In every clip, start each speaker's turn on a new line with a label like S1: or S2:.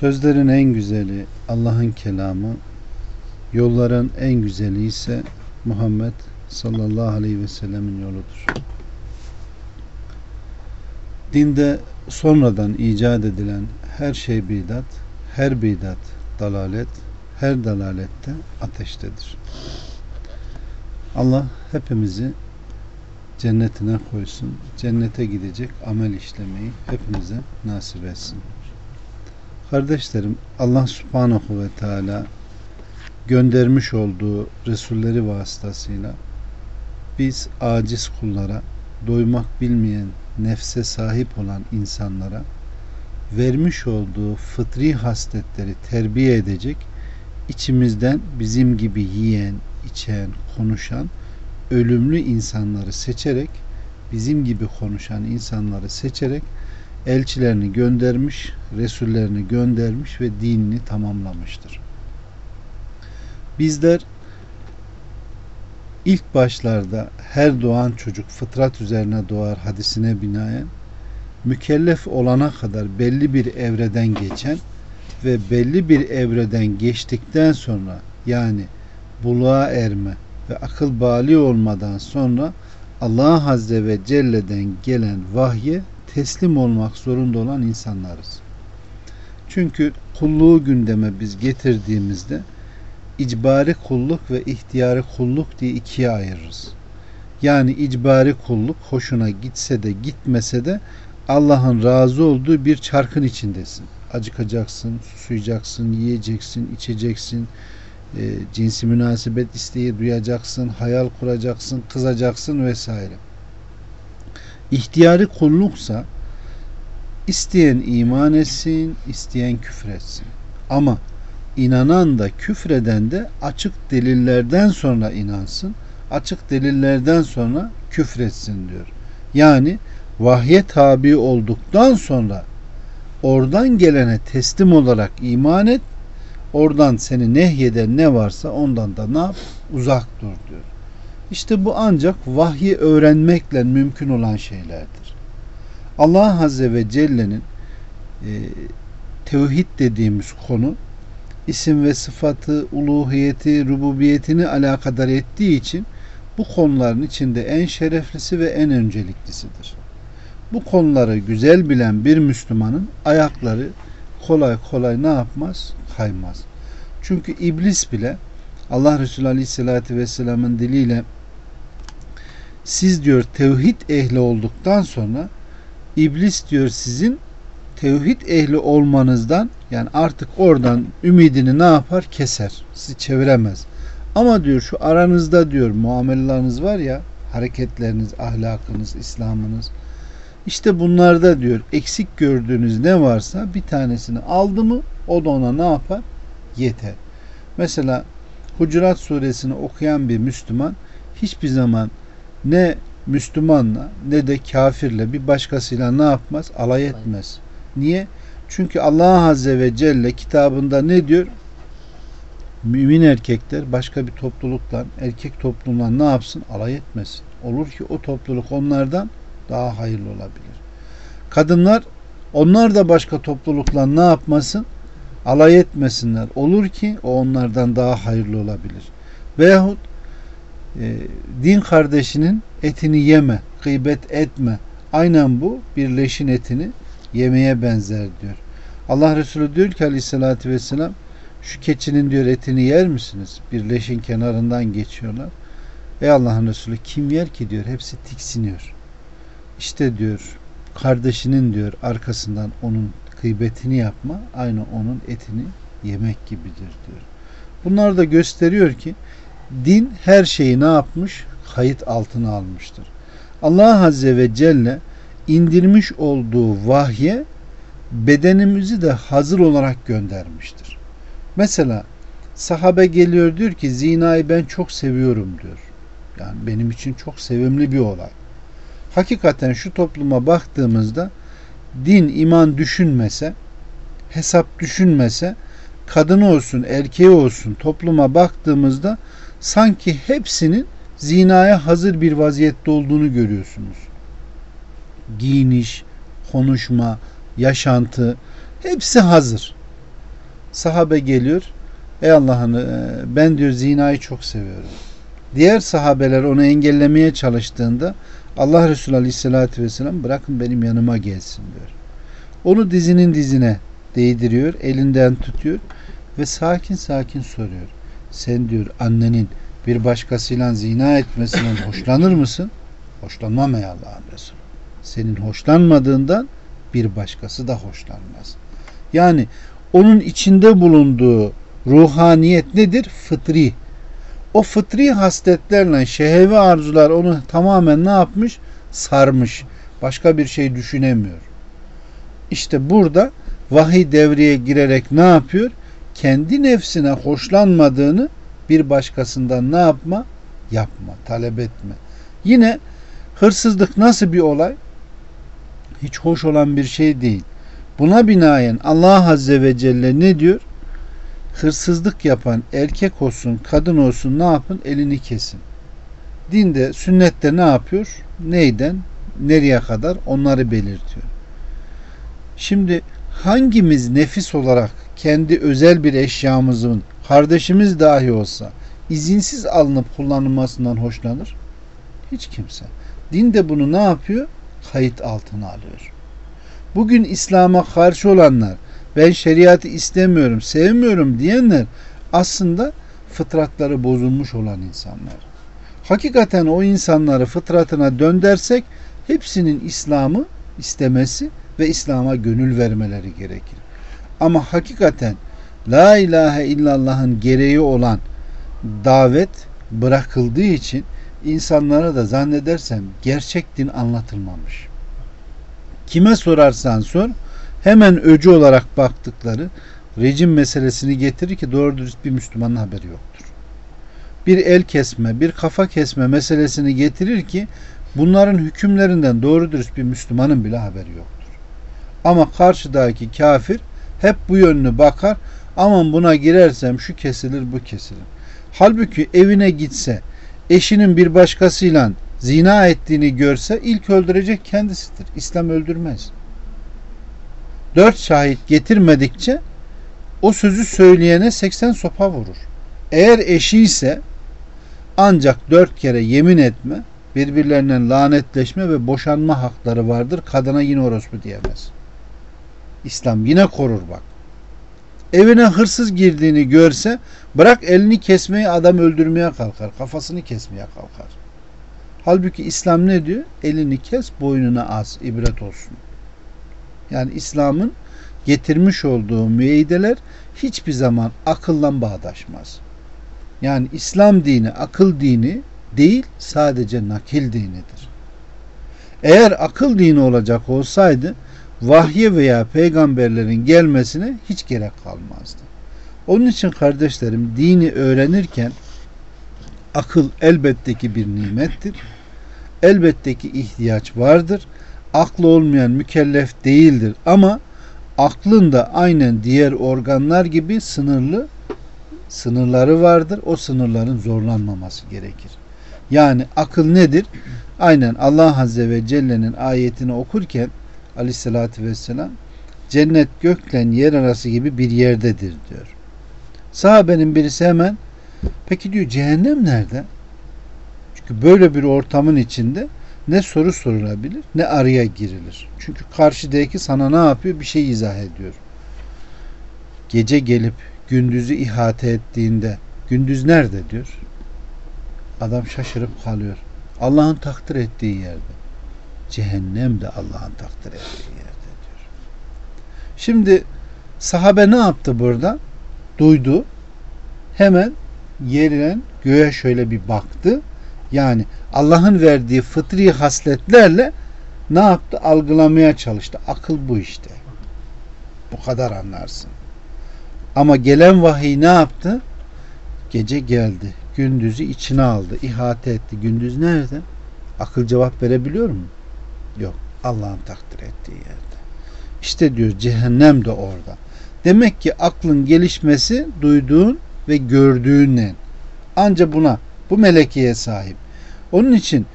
S1: Sözlerin en güzeli Allah'ın kelamı, yolların en güzeli ise Muhammed sallallahu aleyhi ve sellemin yoludur. Dinde sonradan icat edilen her şey bidat, her bidat dalalet, her dalalette ateştedir. Allah hepimizi cennetine koysun. Cennete gidecek amel işlemeyi hepimize nasip etsin. Kardeşlerim Allah subhanahu ve teala göndermiş olduğu Resulleri vasıtasıyla biz aciz kullara, doymak bilmeyen nefse sahip olan insanlara vermiş olduğu fıtri hasletleri terbiye edecek, içimizden bizim gibi yiyen, içen, konuşan, ölümlü insanları seçerek, bizim gibi konuşan insanları seçerek elçilerini göndermiş, Resullerini göndermiş ve dinini tamamlamıştır. Bizler ilk başlarda her doğan çocuk fıtrat üzerine doğar hadisine binaen mükellef olana kadar belli bir evreden geçen ve belli bir evreden geçtikten sonra yani buluğa erme ve akıl bali olmadan sonra Allah Azze ve Celle'den gelen vahye teslim olmak zorunda olan insanlarız. Çünkü kulluğu gündeme biz getirdiğimizde icbari kulluk ve ihtiyari kulluk diye ikiye ayırırız. Yani icbari kulluk hoşuna gitse de gitmese de Allah'ın razı olduğu bir çarkın içindesin. Acıkacaksın, susayacaksın, yiyeceksin, içeceksin, e, cinsi münasebet isteği duyacaksın, hayal kuracaksın, kızacaksın vesaire. İhtiyari kulluksa isteyen iman etsin, isteyen küfür etsin. Ama inanan da küfreden de açık delillerden sonra inansın, açık delillerden sonra küfretsin diyor. Yani vahye tabi olduktan sonra oradan gelene teslim olarak iman et, oradan seni nehyeden ne varsa ondan da ne yap? Uzak dur diyor. İşte bu ancak vahyi öğrenmekle mümkün olan şeylerdir. Allah Azze ve Celle'nin e, tevhid dediğimiz konu isim ve sıfatı, uluhiyeti, rububiyetini alakadar ettiği için bu konuların içinde en şereflisi ve en önceliklisidir. Bu konuları güzel bilen bir Müslümanın ayakları kolay kolay ne yapmaz? Kaymaz. Çünkü iblis bile Allah Resulü Aleyhisselatü Vesselam'ın diliyle siz diyor tevhid ehli olduktan sonra iblis diyor sizin tevhid ehli olmanızdan yani artık oradan ümidini ne yapar? Keser. Sizi çeviremez. Ama diyor şu aranızda diyor muamelleriniz var ya hareketleriniz, ahlakınız, İslam'ınız işte bunlarda diyor eksik gördüğünüz ne varsa bir tanesini aldı mı o da ona ne yapar? Yeter. Mesela Hucurat suresini okuyan bir Müslüman hiçbir zaman ne Müslümanla ne de kafirle bir başkasıyla ne yapmaz? Alay etmez. Niye? Çünkü Allah Azze ve Celle kitabında ne diyor? Mümin erkekler başka bir toplulukla, erkek toplumla ne yapsın? Alay etmesin. Olur ki o topluluk onlardan daha hayırlı olabilir. Kadınlar onlar da başka toplulukla ne yapmasın? Alay etmesinler. Olur ki o onlardan daha hayırlı olabilir. Veyahut e, din kardeşinin etini yeme, gıybet etme. Aynen bu birleşin etini yemeye benzer diyor. Allah Resulü diyor ki aleyhissalatü vesselam şu keçinin diyor etini yer misiniz? Bir leşin kenarından geçiyorlar. Ey Allah'ın Resulü kim yer ki diyor. Hepsi tiksiniyor. İşte diyor kardeşinin diyor arkasından onun kıybetini yapma aynı onun etini yemek gibidir diyor. Bunlar da gösteriyor ki din her şeyi ne yapmış? Kayıt altına almıştır. Allah Azze ve Celle indirmiş olduğu vahye bedenimizi de hazır olarak göndermiştir. Mesela Sahabe geliyor diyor ki zinayı ben çok seviyorum diyor. Yani benim için çok sevimli bir olay. Hakikaten şu topluma baktığımızda din, iman düşünmese, hesap düşünmese, kadın olsun, erkeği olsun topluma baktığımızda sanki hepsinin zinaya hazır bir vaziyette olduğunu görüyorsunuz. Giyiniş, konuşma, yaşantı hepsi hazır. Sahabe geliyor. Ey Allah'ın ben diyor zinayı çok seviyorum. Diğer sahabeler onu engellemeye çalıştığında Allah Resulü Aleyhisselatü Vesselam bırakın benim yanıma gelsin diyor. Onu dizinin dizine değdiriyor, elinden tutuyor ve sakin sakin soruyor. Sen diyor annenin bir başkasıyla zina etmesinden hoşlanır mısın? Hoşlanmam ey Allah'ın Resulü. Senin hoşlanmadığından bir başkası da hoşlanmaz. Yani onun içinde bulunduğu ruhaniyet nedir? Fıtri. O fıtri hasletlerle şehevi arzular onu tamamen ne yapmış? Sarmış. Başka bir şey düşünemiyor. İşte burada vahiy devreye girerek ne yapıyor? Kendi nefsine hoşlanmadığını bir başkasından ne yapma? Yapma, talep etme. Yine hırsızlık nasıl bir olay? Hiç hoş olan bir şey değil. Buna binaen Allah Azze ve Celle ne diyor? Hırsızlık yapan erkek olsun, kadın olsun ne yapın? Elini kesin. Dinde, sünnette ne yapıyor? Neyden, nereye kadar onları belirtiyor. Şimdi hangimiz nefis olarak kendi özel bir eşyamızın kardeşimiz dahi olsa izinsiz alınıp kullanılmasından hoşlanır? Hiç kimse. Din de bunu ne yapıyor? Kayıt altına alıyor. Bugün İslam'a karşı olanlar, ben şeriatı istemiyorum, sevmiyorum diyenler aslında fıtratları bozulmuş olan insanlar. Hakikaten o insanları fıtratına döndersek hepsinin İslam'ı istemesi ve İslam'a gönül vermeleri gerekir. Ama hakikaten La ilahe illallah'ın gereği olan davet bırakıldığı için insanlara da zannedersem gerçek din anlatılmamış. Kime sorarsan sor hemen öcü olarak baktıkları rejim meselesini getirir ki doğru dürüst bir Müslümanın haberi yoktur. Bir el kesme, bir kafa kesme meselesini getirir ki bunların hükümlerinden doğru dürüst bir Müslümanın bile haberi yoktur. Ama karşıdaki kafir hep bu yönünü bakar. Aman buna girersem şu kesilir bu kesilir. Halbuki evine gitse eşinin bir başkasıyla zina ettiğini görse ilk öldürecek kendisidir. İslam öldürmez. Dört şahit getirmedikçe o sözü söyleyene 80 sopa vurur. Eğer eşi ise ancak dört kere yemin etme, birbirlerinden lanetleşme ve boşanma hakları vardır. Kadına yine orospu diyemez. İslam yine korur bak. Evine hırsız girdiğini görse bırak elini kesmeyi adam öldürmeye kalkar. Kafasını kesmeye kalkar. Halbuki İslam ne diyor? Elini kes boynuna az ibret olsun. Yani İslam'ın getirmiş olduğu müeydeler hiçbir zaman akılla bağdaşmaz. Yani İslam dini akıl dini değil sadece nakil dinidir. Eğer akıl dini olacak olsaydı vahye veya peygamberlerin gelmesine hiç gerek kalmazdı. Onun için kardeşlerim dini öğrenirken akıl elbette ki bir nimettir. Elbette ki ihtiyaç vardır. Aklı olmayan mükellef değildir ama aklın da aynen diğer organlar gibi sınırlı sınırları vardır. O sınırların zorlanmaması gerekir. Yani akıl nedir? Aynen Allah Azze ve Celle'nin ayetini okurken aleyhissalatü vesselam cennet gökle yer arası gibi bir yerdedir diyor. Sahabenin birisi hemen peki diyor cehennem nerede? Çünkü böyle bir ortamın içinde ne soru sorulabilir ne araya girilir. Çünkü karşıdaki sana ne yapıyor? Bir şey izah ediyor. Gece gelip gündüzü ihate ettiğinde gündüz nerede diyor. Adam şaşırıp kalıyor. Allah'ın takdir ettiği yerde. Cehennem de Allah'ın takdir ettiği yerde diyor. Şimdi sahabe ne yaptı burada? Duydu. Hemen yerine göğe şöyle bir baktı. Yani Allah'ın verdiği fıtri hasletlerle ne yaptı? Algılamaya çalıştı. Akıl bu işte. Bu kadar anlarsın. Ama gelen vahiy ne yaptı? Gece geldi. Gündüzü içine aldı. ihate etti. Gündüz nerede? Akıl cevap verebiliyor mu? Yok. Allah'ın takdir ettiği yerde. İşte diyor cehennem de orada. Demek ki aklın gelişmesi duyduğun ve gördüğünle. Anca buna bu melekeye sahip. Onun için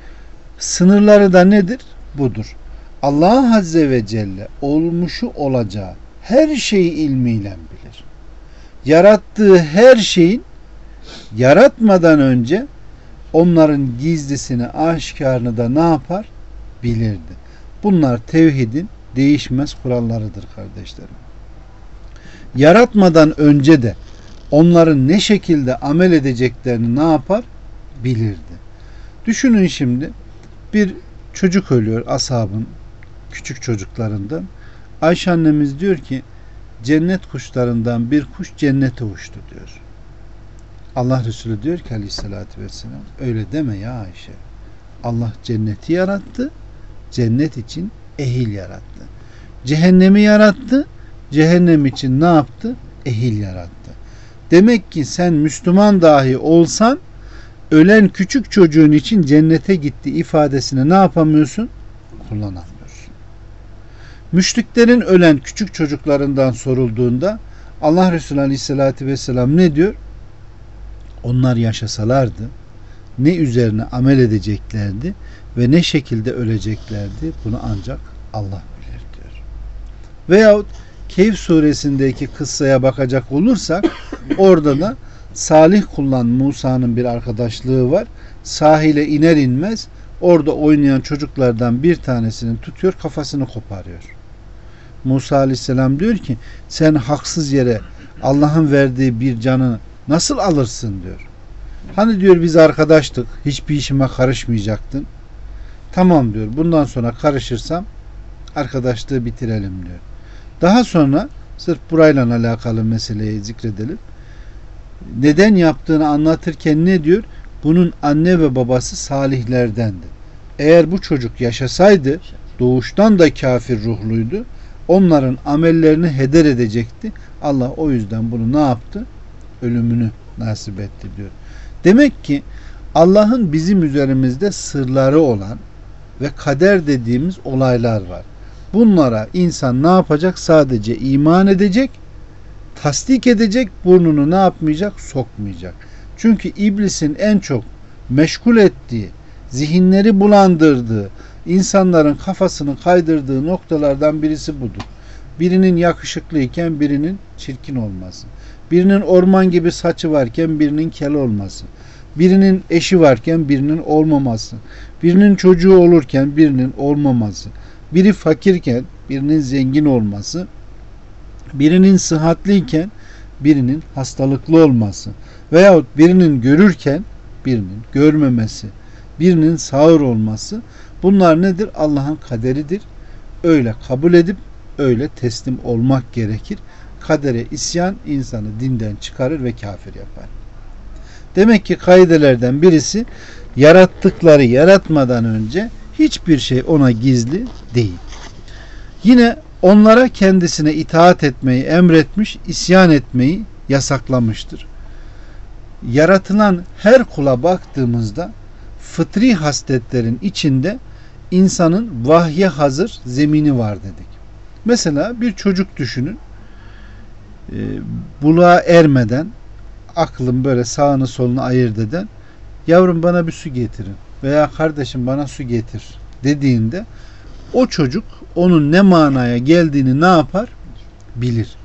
S1: sınırları da nedir? Budur. Allah Azze ve Celle olmuşu olacağı her şeyi ilmiyle bilir. Yarattığı her şeyin yaratmadan önce onların gizlisini, aşikarını da ne yapar? Bilirdi. Bunlar tevhidin değişmez kurallarıdır kardeşlerim. Yaratmadan önce de onların ne şekilde amel edeceklerini ne yapar? Bilirdi. Düşünün şimdi bir çocuk ölüyor ashabın küçük çocuklarından. Ayşe annemiz diyor ki cennet kuşlarından bir kuş cennete uçtu diyor. Allah Resulü diyor ki aleyhissalatü vesselam öyle deme ya Ayşe. Allah cenneti yarattı. Cennet için ehil yarattı. Cehennemi yarattı. Cehennem için ne yaptı? Ehil yarattı. Demek ki sen Müslüman dahi olsan ölen küçük çocuğun için cennete gitti ifadesini ne yapamıyorsun? Kullanamıyorsun. Müşriklerin ölen küçük çocuklarından sorulduğunda Allah Resulü Aleyhisselatü Vesselam ne diyor? Onlar yaşasalardı ne üzerine amel edeceklerdi ve ne şekilde öleceklerdi bunu ancak Allah bilir diyor. Veyahut Keyif suresindeki kıssaya bakacak olursak orada da Salih kullan Musa'nın bir arkadaşlığı var. Sahile iner inmez orada oynayan çocuklardan bir tanesinin tutuyor kafasını koparıyor. Musa aleyhisselam diyor ki sen haksız yere Allah'ın verdiği bir canı nasıl alırsın diyor. Hani diyor biz arkadaştık hiçbir işime karışmayacaktın. Tamam diyor bundan sonra karışırsam arkadaşlığı bitirelim diyor. Daha sonra sırf burayla alakalı meseleyi zikredelim. Neden yaptığını anlatırken ne diyor? Bunun anne ve babası salihlerdendi. Eğer bu çocuk yaşasaydı doğuştan da kafir ruhluydu. Onların amellerini heder edecekti. Allah o yüzden bunu ne yaptı? Ölümünü nasip etti diyor. Demek ki Allah'ın bizim üzerimizde sırları olan ve kader dediğimiz olaylar var. Bunlara insan ne yapacak? Sadece iman edecek, tasdik edecek, burnunu ne yapmayacak? Sokmayacak. Çünkü iblisin en çok meşgul ettiği, zihinleri bulandırdığı, insanların kafasını kaydırdığı noktalardan birisi budur. Birinin yakışıklıyken birinin çirkin olması. Birinin orman gibi saçı varken birinin kel olması. Birinin eşi varken birinin olmaması. Birinin çocuğu olurken birinin olmaması biri fakirken birinin zengin olması, birinin sıhhatliyken birinin hastalıklı olması veyahut birinin görürken birinin görmemesi, birinin sağır olması bunlar nedir? Allah'ın kaderidir. Öyle kabul edip öyle teslim olmak gerekir. Kadere isyan insanı dinden çıkarır ve kafir yapar. Demek ki kaidelerden birisi yarattıkları yaratmadan önce hiçbir şey ona gizli değil. Yine onlara kendisine itaat etmeyi emretmiş, isyan etmeyi yasaklamıştır. Yaratılan her kula baktığımızda fıtri hasletlerin içinde insanın vahye hazır zemini var dedik. Mesela bir çocuk düşünün. E, buluğa ermeden aklın böyle sağını solunu ayırt eden yavrum bana bir su getirin veya kardeşim bana su getir dediğinde o çocuk onun ne manaya geldiğini ne yapar? Bilir.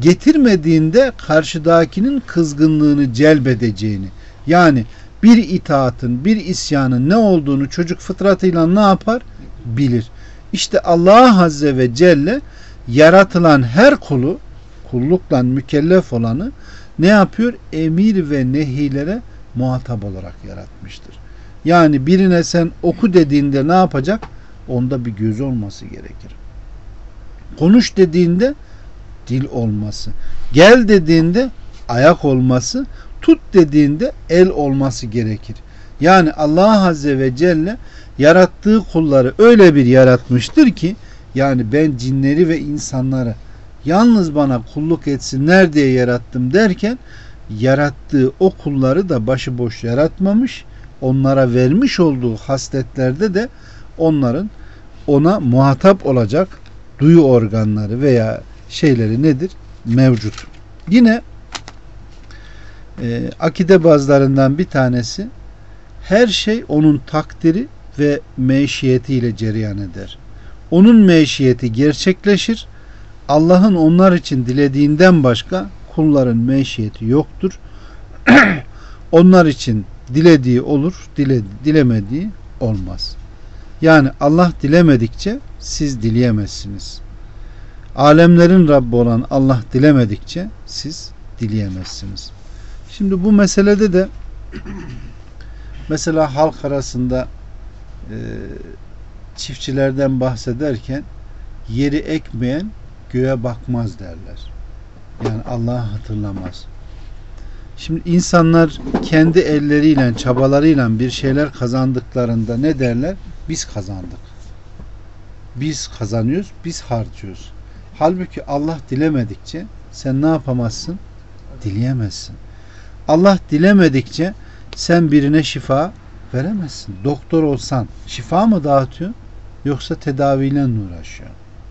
S1: Getirmediğinde karşıdakinin kızgınlığını celbedeceğini yani bir itaatın, bir isyanın ne olduğunu çocuk fıtratıyla ne yapar? Bilir. İşte Allah Azze ve Celle yaratılan her kulu kullukla mükellef olanı ne yapıyor? Emir ve nehilere muhatap olarak yaratmıştır. Yani birine sen oku dediğinde ne yapacak? Onda bir göz olması gerekir. Konuş dediğinde dil olması. Gel dediğinde ayak olması. Tut dediğinde el olması gerekir. Yani Allah Azze ve Celle yarattığı kulları öyle bir yaratmıştır ki yani ben cinleri ve insanları yalnız bana kulluk etsinler diye yarattım derken yarattığı o kulları da başıboş yaratmamış. Onlara vermiş olduğu hasletlerde de onların ona muhatap olacak duyu organları veya şeyleri nedir? Mevcut. Yine e, akide bazlarından bir tanesi her şey onun takdiri ve meşiyetiyle cereyan eder. Onun meşiyeti gerçekleşir. Allah'ın onlar için dilediğinden başka kulların meşiyeti yoktur. onlar için dilediği olur, dile, dilemediği olmaz. Yani Allah dilemedikçe siz dileyemezsiniz. Alemlerin Rabbi olan Allah dilemedikçe siz dileyemezsiniz. Şimdi bu meselede de mesela halk arasında e, çiftçilerden bahsederken yeri ekmeyen göğe bakmaz derler. Yani Allah'ı hatırlamaz. Şimdi insanlar kendi elleriyle, çabalarıyla bir şeyler kazandıklarında ne derler? Biz kazandık. Biz kazanıyoruz, biz harcıyoruz. Halbuki Allah dilemedikçe sen ne yapamazsın? Dileyemezsin. Allah dilemedikçe sen birine şifa veremezsin. Doktor olsan şifa mı dağıtıyor yoksa tedaviyle mi uğraşıyor?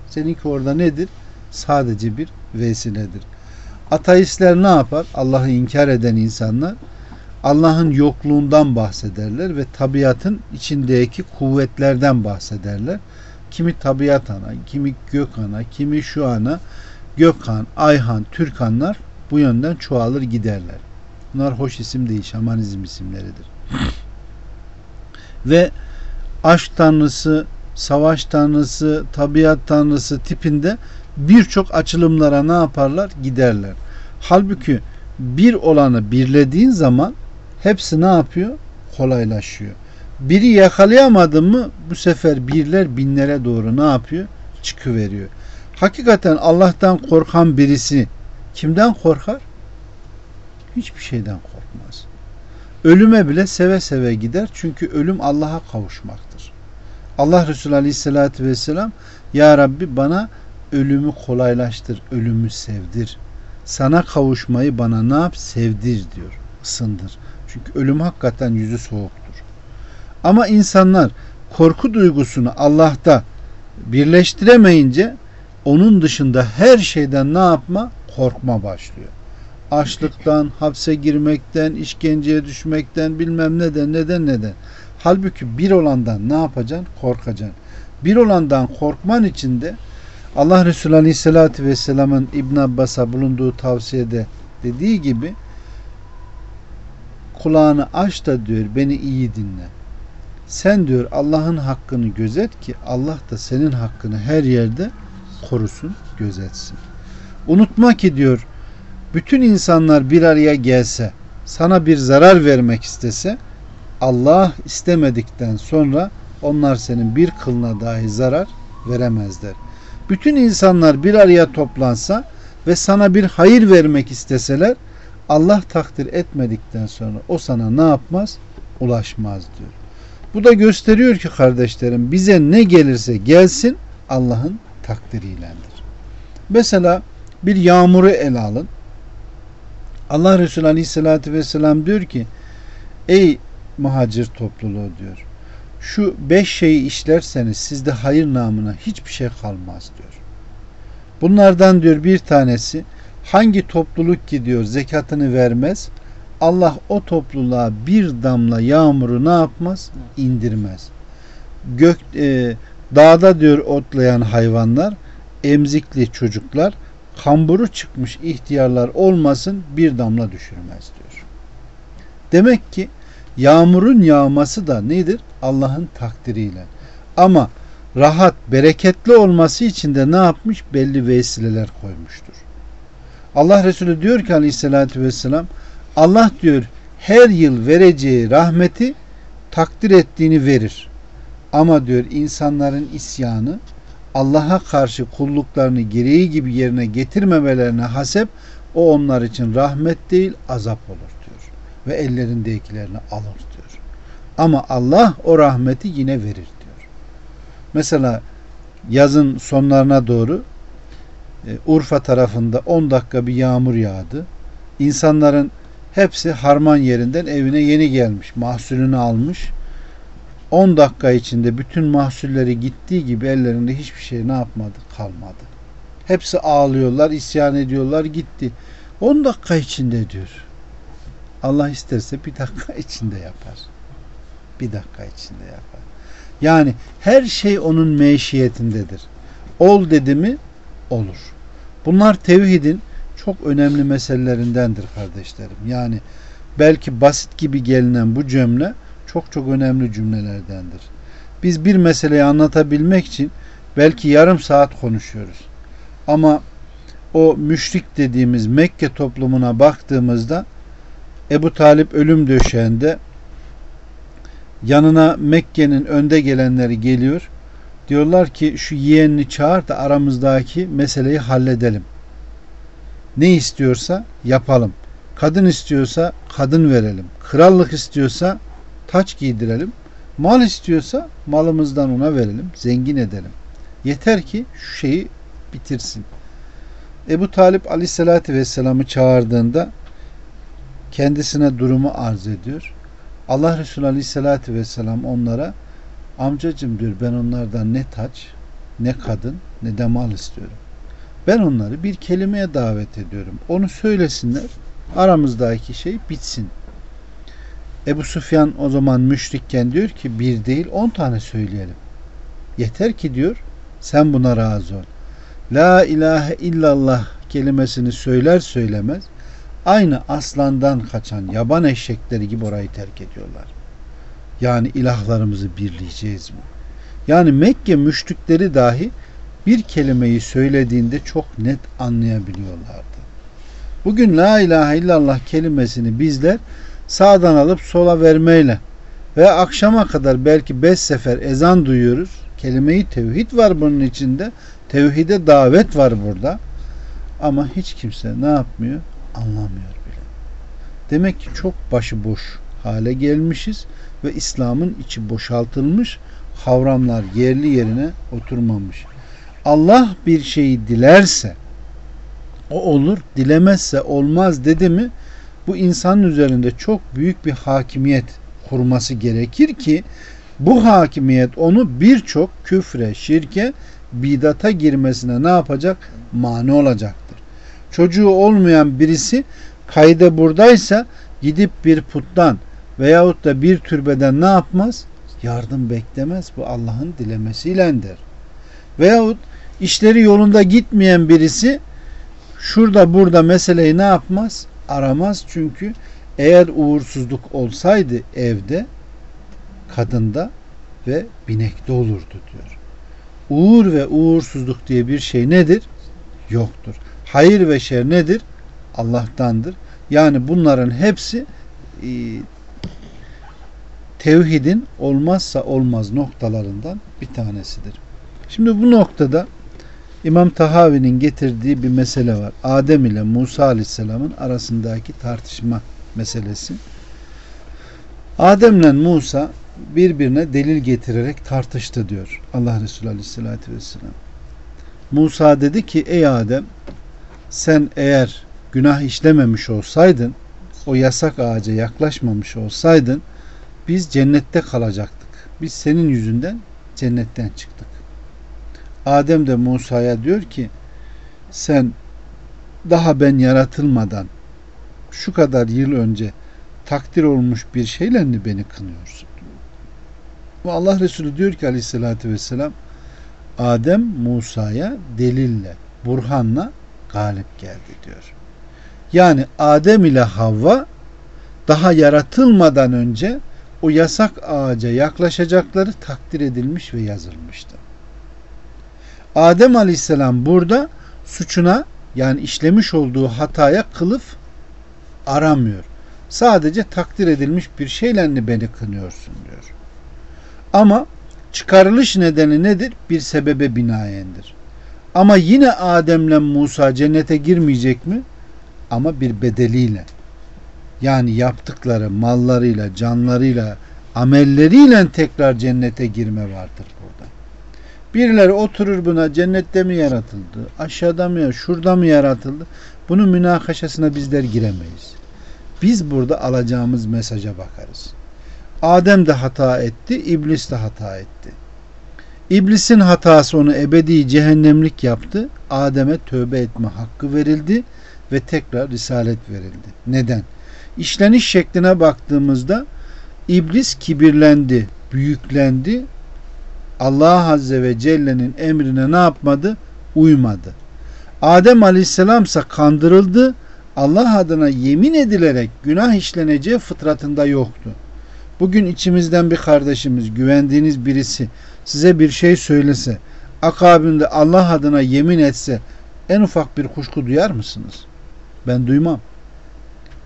S1: Seninki orada nedir? Sadece bir vesiledir. Ateistler ne yapar? Allah'ı inkar eden insanlar Allah'ın yokluğundan bahsederler ve tabiatın içindeki kuvvetlerden bahsederler. Kimi tabiat ana, kimi gök ana, kimi şu ana, Gökhan, Ayhan, Türkanlar bu yönden çoğalır giderler. Bunlar hoş isim değil, şamanizm isimleridir. Ve aşk tanrısı, savaş tanrısı, tabiat tanrısı tipinde birçok açılımlara ne yaparlar? Giderler. Halbuki bir olanı birlediğin zaman hepsi ne yapıyor? Kolaylaşıyor. Biri yakalayamadın mı bu sefer birler binlere doğru ne yapıyor? Çıkıveriyor. Hakikaten Allah'tan korkan birisi kimden korkar? Hiçbir şeyden korkmaz. Ölüme bile seve seve gider. Çünkü ölüm Allah'a kavuşmaktır. Allah Resulü Aleyhisselatü Vesselam Ya Rabbi bana ölümü kolaylaştır, ölümü sevdir. Sana kavuşmayı bana ne yap? Sevdir diyor. Isındır. Çünkü ölüm hakikaten yüzü soğuktur. Ama insanlar korku duygusunu Allah'ta birleştiremeyince onun dışında her şeyden ne yapma? Korkma başlıyor. Açlıktan, hapse girmekten, işkenceye düşmekten, bilmem neden, neden, neden. Halbuki bir olandan ne yapacaksın? Korkacaksın. Bir olandan korkman için de Allah Resulü Aleyhisselatü Vesselam'ın İbn Abbas'a bulunduğu tavsiyede dediği gibi kulağını aç da diyor beni iyi dinle. Sen diyor Allah'ın hakkını gözet ki Allah da senin hakkını her yerde korusun, gözetsin. Unutma ki diyor bütün insanlar bir araya gelse sana bir zarar vermek istese Allah istemedikten sonra onlar senin bir kılına dahi zarar veremezler. Bütün insanlar bir araya toplansa ve sana bir hayır vermek isteseler Allah takdir etmedikten sonra o sana ne yapmaz? Ulaşmaz diyor. Bu da gösteriyor ki kardeşlerim bize ne gelirse gelsin Allah'ın takdiriylendir. Mesela bir yağmuru ele alın. Allah Resulü Aleyhisselatü Vesselam diyor ki ey muhacir topluluğu diyor şu beş şeyi işlerseniz sizde hayır namına hiçbir şey kalmaz diyor. Bunlardan diyor bir tanesi hangi topluluk ki diyor zekatını vermez Allah o topluluğa bir damla yağmuru ne yapmaz? indirmez. Gök e, dağda diyor otlayan hayvanlar, emzikli çocuklar, kamburu çıkmış ihtiyarlar olmasın bir damla düşürmez diyor. Demek ki yağmurun yağması da nedir? Allah'ın takdiriyle. Ama rahat, bereketli olması için de ne yapmış? Belli vesileler koymuştur. Allah Resulü diyor ki aleyhissalatü vesselam Allah diyor her yıl vereceği rahmeti takdir ettiğini verir. Ama diyor insanların isyanı Allah'a karşı kulluklarını gereği gibi yerine getirmemelerine hasep o onlar için rahmet değil azap olur diyor. Ve ellerindekilerini alır diyor. Ama Allah o rahmeti yine verir diyor. Mesela yazın sonlarına doğru e, Urfa tarafında 10 dakika bir yağmur yağdı. İnsanların Hepsi harman yerinden evine yeni gelmiş. Mahsulünü almış. 10 dakika içinde bütün mahsulleri gittiği gibi ellerinde hiçbir şey ne yapmadı? Kalmadı. Hepsi ağlıyorlar, isyan ediyorlar, gitti. 10 dakika içinde diyor. Allah isterse bir dakika içinde yapar. Bir dakika içinde yapar. Yani her şey onun meşiyetindedir. Ol dedi mi olur. Bunlar tevhidin çok önemli meselelerindendir kardeşlerim. Yani belki basit gibi gelinen bu cümle çok çok önemli cümlelerdendir. Biz bir meseleyi anlatabilmek için belki yarım saat konuşuyoruz. Ama o müşrik dediğimiz Mekke toplumuna baktığımızda Ebu Talip ölüm döşeğinde yanına Mekke'nin önde gelenleri geliyor. Diyorlar ki şu yeğenini çağır da aramızdaki meseleyi halledelim. Ne istiyorsa yapalım. Kadın istiyorsa kadın verelim. Krallık istiyorsa taç giydirelim. Mal istiyorsa malımızdan ona verelim. Zengin edelim. Yeter ki şu şeyi bitirsin. Ebu Talip aleyhissalatü vesselam'ı çağırdığında kendisine durumu arz ediyor. Allah Resulü aleyhissalatü vesselam onlara amcacım diyor ben onlardan ne taç ne kadın ne de mal istiyorum. Ben onları bir kelimeye davet ediyorum. Onu söylesinler. Aramızdaki şey bitsin. Ebu Sufyan o zaman müşrikken diyor ki bir değil on tane söyleyelim. Yeter ki diyor sen buna razı ol. La ilahe illallah kelimesini söyler söylemez aynı aslandan kaçan yaban eşekleri gibi orayı terk ediyorlar. Yani ilahlarımızı birleyeceğiz mi? Yani Mekke müşrikleri dahi bir kelimeyi söylediğinde çok net anlayabiliyorlardı. Bugün la ilahe illallah kelimesini bizler sağdan alıp sola vermeyle ve akşama kadar belki beş sefer ezan duyuyoruz. Kelimeyi tevhid var bunun içinde. Tevhide davet var burada. Ama hiç kimse ne yapmıyor? Anlamıyor bile. Demek ki çok başıboş hale gelmişiz ve İslam'ın içi boşaltılmış, kavramlar yerli yerine oturmamış. Allah bir şeyi dilerse o olur, dilemezse olmaz dedi mi bu insanın üzerinde çok büyük bir hakimiyet kurması gerekir ki bu hakimiyet onu birçok küfre, şirke, bidata girmesine ne yapacak? Mani olacaktır. Çocuğu olmayan birisi kayda buradaysa gidip bir puttan veyahut da bir türbeden ne yapmaz? Yardım beklemez. Bu Allah'ın dilemesiylendir. Veyahut işleri yolunda gitmeyen birisi şurada burada meseleyi ne yapmaz? Aramaz çünkü eğer uğursuzluk olsaydı evde kadında ve binekte olurdu diyor. Uğur ve uğursuzluk diye bir şey nedir? Yoktur. Hayır ve şer nedir? Allah'tandır. Yani bunların hepsi e, tevhidin olmazsa olmaz noktalarından bir tanesidir. Şimdi bu noktada İmam Tahavi'nin getirdiği bir mesele var. Adem ile Musa Aleyhisselam'ın arasındaki tartışma meselesi. Adem ile Musa birbirine delil getirerek tartıştı diyor Allah Resulü Aleyhisselatü Vesselam. Musa dedi ki ey Adem sen eğer günah işlememiş olsaydın o yasak ağaca yaklaşmamış olsaydın biz cennette kalacaktık. Biz senin yüzünden cennetten çıktık. Adem de Musa'ya diyor ki sen daha ben yaratılmadan şu kadar yıl önce takdir olmuş bir şeyle mi beni kınıyorsun? Bu Allah Resulü diyor ki aleyhissalatü vesselam Adem Musa'ya delille, burhanla galip geldi diyor. Yani Adem ile Havva daha yaratılmadan önce o yasak ağaca yaklaşacakları takdir edilmiş ve yazılmıştı. Adem Aleyhisselam burada suçuna yani işlemiş olduğu hataya kılıf aramıyor. Sadece takdir edilmiş bir şeyle beni kınıyorsun diyor. Ama çıkarılış nedeni nedir? Bir sebebe binayendir. Ama yine Adem'le Musa cennete girmeyecek mi? Ama bir bedeliyle. Yani yaptıkları mallarıyla, canlarıyla, amelleriyle tekrar cennete girme vardır burada. Birileri oturur buna cennette mi yaratıldı, aşağıda mı, şurada mı yaratıldı? Bunun münakaşasına bizler giremeyiz. Biz burada alacağımız mesaja bakarız. Adem de hata etti, iblis de hata etti. İblisin hatası onu ebedi cehennemlik yaptı. Adem'e tövbe etme hakkı verildi ve tekrar risalet verildi. Neden? İşleniş şekline baktığımızda iblis kibirlendi, büyüklendi. Allah Azze ve Celle'nin emrine ne yapmadı? Uymadı. Adem Aleyhisselam ise kandırıldı. Allah adına yemin edilerek günah işleneceği fıtratında yoktu. Bugün içimizden bir kardeşimiz, güvendiğiniz birisi size bir şey söylese, akabinde Allah adına yemin etse en ufak bir kuşku duyar mısınız? Ben duymam.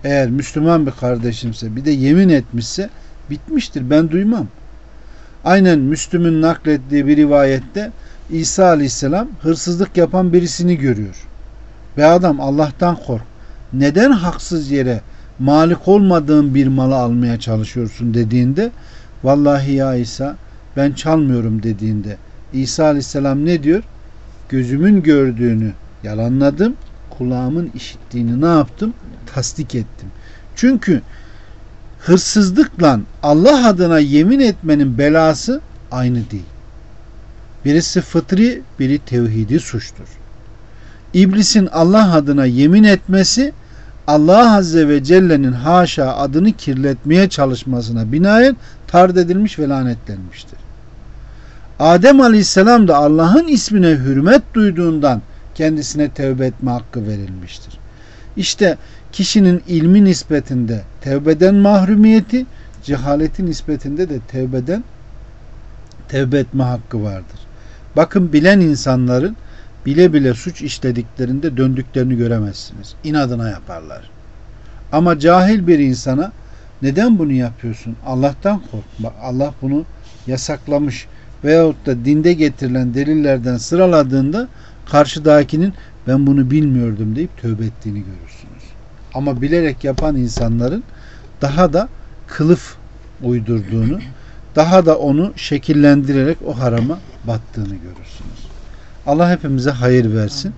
S1: Eğer Müslüman bir kardeşimse bir de yemin etmişse bitmiştir. Ben duymam. Aynen Müslüm'ün naklettiği bir rivayette İsa Aleyhisselam hırsızlık yapan birisini görüyor. Ve adam Allah'tan kork. Neden haksız yere malik olmadığın bir malı almaya çalışıyorsun dediğinde vallahi ya İsa ben çalmıyorum dediğinde İsa Aleyhisselam ne diyor? Gözümün gördüğünü yalanladım. Kulağımın işittiğini ne yaptım? Tasdik ettim. Çünkü hırsızlıkla Allah adına yemin etmenin belası aynı değil. Birisi fıtri, biri tevhidi suçtur. İblisin Allah adına yemin etmesi Allah Azze ve Celle'nin haşa adını kirletmeye çalışmasına binaen tard edilmiş ve lanetlenmiştir. Adem Aleyhisselam da Allah'ın ismine hürmet duyduğundan kendisine tevbe etme hakkı verilmiştir. İşte kişinin ilmi nispetinde tevbeden mahrumiyeti, cehaletin nispetinde de tevbeden tevbe etme hakkı vardır. Bakın bilen insanların bile bile suç işlediklerinde döndüklerini göremezsiniz. İnadına yaparlar. Ama cahil bir insana neden bunu yapıyorsun? Allah'tan kork. Allah bunu yasaklamış veyahut da dinde getirilen delillerden sıraladığında karşıdakinin ben bunu bilmiyordum deyip tövbe ettiğini görürsünüz. Ama bilerek yapan insanların daha da kılıf uydurduğunu, daha da onu şekillendirerek o harama battığını görürsünüz. Allah hepimize hayır versin.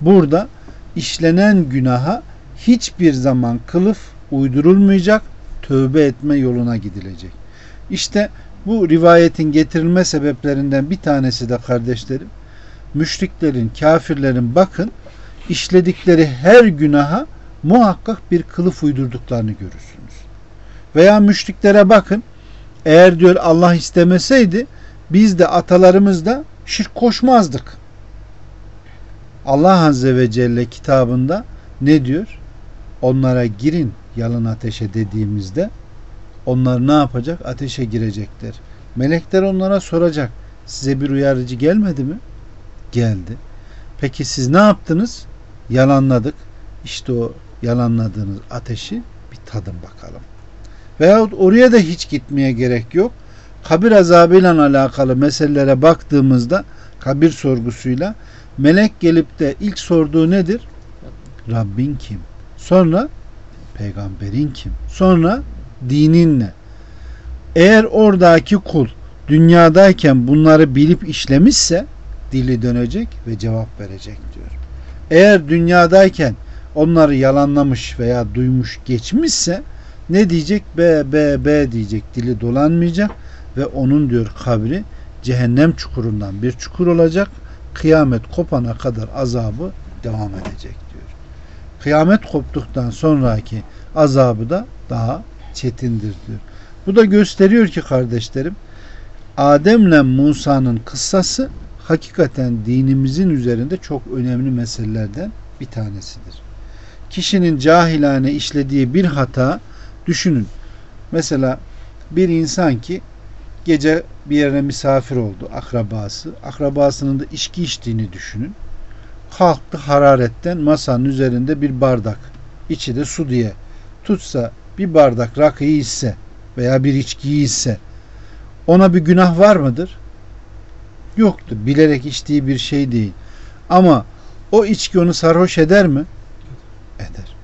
S1: Burada işlenen günaha hiçbir zaman kılıf uydurulmayacak, tövbe etme yoluna gidilecek. İşte bu rivayetin getirilme sebeplerinden bir tanesi de kardeşlerim, müşriklerin, kafirlerin bakın işledikleri her günaha muhakkak bir kılıf uydurduklarını görürsünüz. Veya müşriklere bakın eğer diyor Allah istemeseydi biz de atalarımız da şirk koşmazdık. Allah Azze ve Celle kitabında ne diyor? Onlara girin yalın ateşe dediğimizde onlar ne yapacak? Ateşe girecekler. Melekler onlara soracak. Size bir uyarıcı gelmedi mi? Geldi. Peki siz ne yaptınız? Yalanladık. İşte o yalanladığınız ateşi bir tadın bakalım. Veyahut oraya da hiç gitmeye gerek yok. Kabir azabıyla alakalı meselelere baktığımızda kabir sorgusuyla melek gelip de ilk sorduğu nedir? Rabbin kim? Sonra peygamberin kim? Sonra dinin ne? Eğer oradaki kul dünyadayken bunları bilip işlemişse dili dönecek ve cevap verecek diyor. Eğer dünyadayken onları yalanlamış veya duymuş geçmişse ne diyecek? B, B, B diyecek. Dili dolanmayacak ve onun diyor kabri cehennem çukurundan bir çukur olacak. Kıyamet kopana kadar azabı devam edecek diyor. Kıyamet koptuktan sonraki azabı da daha çetindir diyor. Bu da gösteriyor ki kardeşlerim Adem'le Musa'nın kıssası hakikaten dinimizin üzerinde çok önemli meselelerden bir tanesidir. Kişinin cahilane işlediği bir hata düşünün. Mesela bir insan ki gece bir yere misafir oldu akrabası. Akrabasının da içki içtiğini düşünün. Kalktı hararetten masanın üzerinde bir bardak içi de su diye tutsa bir bardak rakıyı içse veya bir içkiyi içse ona bir günah var mıdır? Yoktur. Bilerek içtiği bir şey değil. Ama o içki onu sarhoş eder mi? Eder.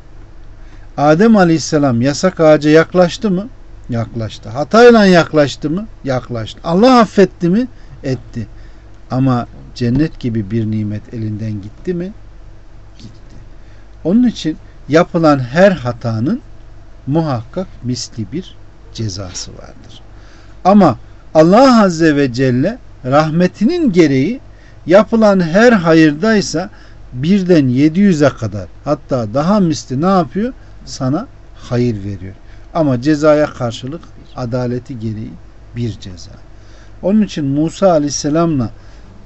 S1: Adem Aleyhisselam yasak ağaca yaklaştı mı? Yaklaştı. Hatayla yaklaştı mı? Yaklaştı. Allah affetti mi? Etti. Ama cennet gibi bir nimet elinden gitti mi? Gitti. Onun için yapılan her hatanın muhakkak misli bir cezası vardır. Ama Allah Azze ve Celle rahmetinin gereği yapılan her hayırdaysa birden 700'e kadar hatta daha misli ne yapıyor? Sana hayır veriyor. Ama cezaya karşılık adaleti gereği bir ceza. Onun için Musa Aleyhisselam'la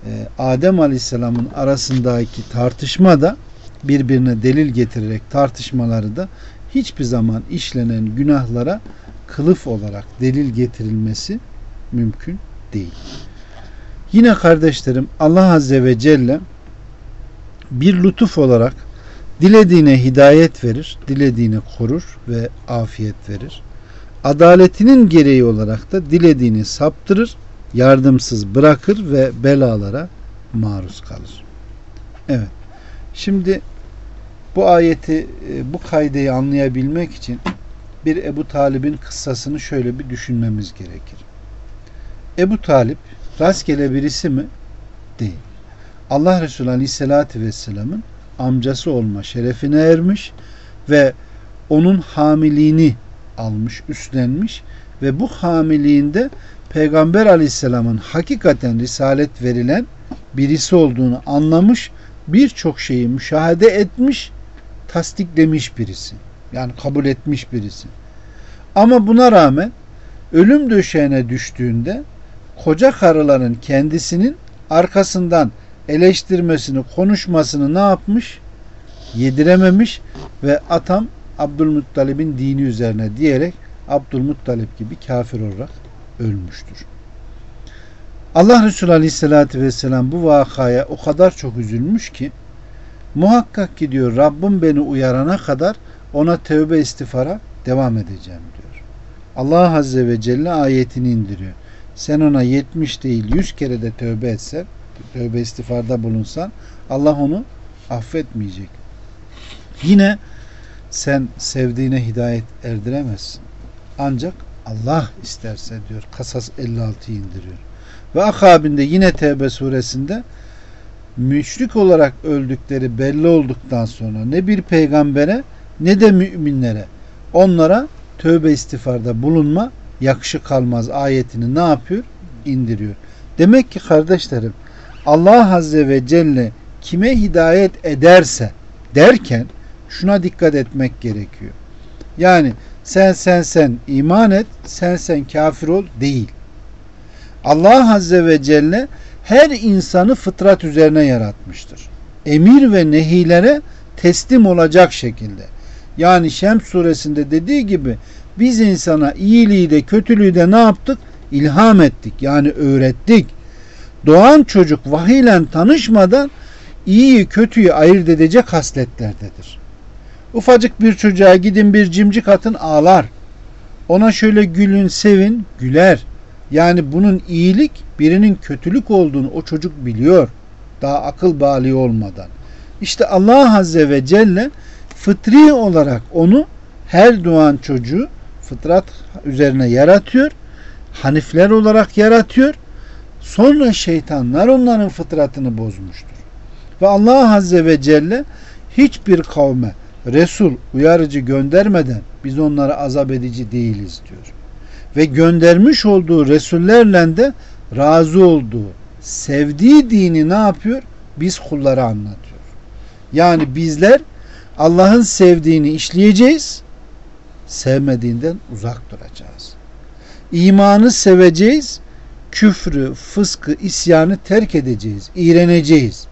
S1: e, Adem Aleyhisselam'ın arasındaki tartışma da birbirine delil getirerek tartışmaları da hiçbir zaman işlenen günahlara kılıf olarak delil getirilmesi mümkün değil. Yine kardeşlerim Allah Azze ve Celle bir lütuf olarak dilediğine hidayet verir, dilediğine korur ve afiyet verir. Adaletinin gereği olarak da dilediğini saptırır, yardımsız bırakır ve belalara maruz kalır. Evet. Şimdi bu ayeti, e, bu kaydeyi anlayabilmek için bir Ebu Talib'in kıssasını şöyle bir düşünmemiz gerekir. Ebu Talip rastgele birisi mi? Değil. Allah Resulü Aleyhisselatü Vesselam'ın amcası olma şerefine ermiş ve onun hamiliğini almış, üstlenmiş ve bu hamiliğinde Peygamber Aleyhisselam'ın hakikaten risalet verilen birisi olduğunu anlamış, birçok şeyi müşahede etmiş, tasdiklemiş birisi. Yani kabul etmiş birisi. Ama buna rağmen ölüm döşeğine düştüğünde koca karıların kendisinin arkasından eleştirmesini, konuşmasını ne yapmış? Yedirememiş ve atam Abdülmuttalib'in dini üzerine diyerek Abdülmuttalib gibi kafir olarak ölmüştür. Allah Resulü Aleyhisselatü Vesselam bu vakaya o kadar çok üzülmüş ki muhakkak ki diyor Rabbim beni uyarana kadar ona tövbe istifara devam edeceğim diyor. Allah Azze ve Celle ayetini indiriyor. Sen ona 70 değil 100 kere de tövbe etsen, tövbe istifarda bulunsan Allah onu affetmeyecek. Yine sen sevdiğine hidayet erdiremezsin. Ancak Allah isterse diyor. Kasas 56'yı indiriyor. Ve akabinde yine Tevbe suresinde müşrik olarak öldükleri belli olduktan sonra ne bir peygambere ne de müminlere onlara tövbe istifarda bulunma yakışı kalmaz ayetini ne yapıyor? indiriyor. Demek ki kardeşlerim Allah Azze ve Celle kime hidayet ederse derken şuna dikkat etmek gerekiyor. Yani sen sen sen iman et, sen sen kafir ol değil. Allah Azze ve Celle her insanı fıtrat üzerine yaratmıştır. Emir ve nehilere teslim olacak şekilde. Yani Şems suresinde dediği gibi biz insana iyiliği de kötülüğü de ne yaptık? İlham ettik. Yani öğrettik. Doğan çocuk vahiyle tanışmadan iyiyi kötüyü ayırt edecek hasletlerdedir. Ufacık bir çocuğa gidin bir cimcik atın ağlar. Ona şöyle gülün sevin güler. Yani bunun iyilik birinin kötülük olduğunu o çocuk biliyor. Daha akıl bali olmadan. İşte Allah Azze ve Celle fıtri olarak onu her doğan çocuğu fıtrat üzerine yaratıyor. Hanifler olarak yaratıyor. Sonra şeytanlar onların fıtratını bozmuştur. Ve Allah Azze ve Celle hiçbir kavme Resul uyarıcı göndermeden biz onları azap edici değiliz diyor. Ve göndermiş olduğu Resullerle de razı olduğu, sevdiği dini ne yapıyor? Biz kullara anlatıyor. Yani bizler Allah'ın sevdiğini işleyeceğiz, sevmediğinden uzak duracağız. İmanı seveceğiz, küfrü, fıskı, isyanı terk edeceğiz, iğreneceğiz.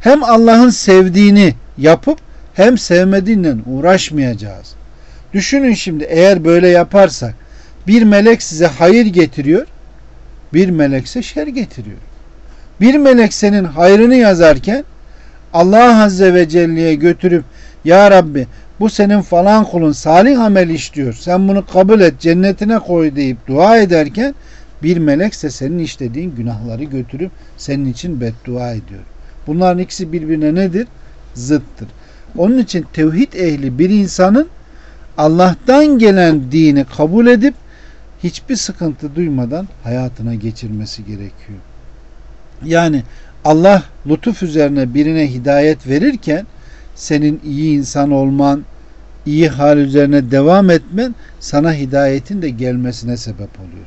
S1: Hem Allah'ın sevdiğini yapıp hem sevmediğinden uğraşmayacağız. Düşünün şimdi eğer böyle yaparsak bir melek size hayır getiriyor, bir melekse şer getiriyor. Bir melek senin hayrını yazarken Allah Azze ve Celle'ye götürüp Ya Rabbi bu senin falan kulun salih amel işliyor. Sen bunu kabul et cennetine koy deyip dua ederken bir melekse senin işlediğin günahları götürüp senin için beddua ediyor. Bunların ikisi birbirine nedir? Zıttır. Onun için tevhid ehli bir insanın Allah'tan gelen dini kabul edip hiçbir sıkıntı duymadan hayatına geçirmesi gerekiyor. Yani Allah lütuf üzerine birine hidayet verirken senin iyi insan olman, iyi hal üzerine devam etmen sana hidayetin de gelmesine sebep oluyor.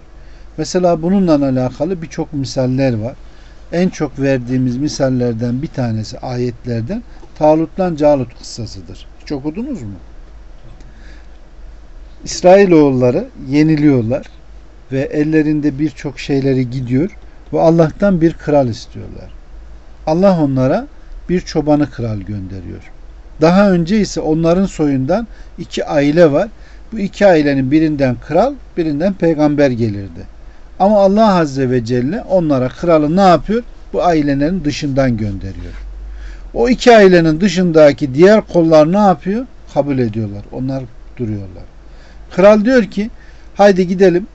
S1: Mesela bununla alakalı birçok misaller var. En çok verdiğimiz misallerden bir tanesi ayetlerden Talut'la Calut kıssasıdır. Hiç okudunuz mu? İsrailoğulları yeniliyorlar ve ellerinde birçok şeyleri gidiyor ve Allah'tan bir kral istiyorlar. Allah onlara bir çobanı kral gönderiyor. Daha önce ise onların soyundan iki aile var. Bu iki ailenin birinden kral, birinden peygamber gelirdi. Ama Allah Azze ve Celle onlara kralı ne yapıyor? Bu ailelerin dışından gönderiyor. O iki ailenin dışındaki diğer kollar ne yapıyor? Kabul ediyorlar. Onlar duruyorlar. Kral diyor ki haydi gidelim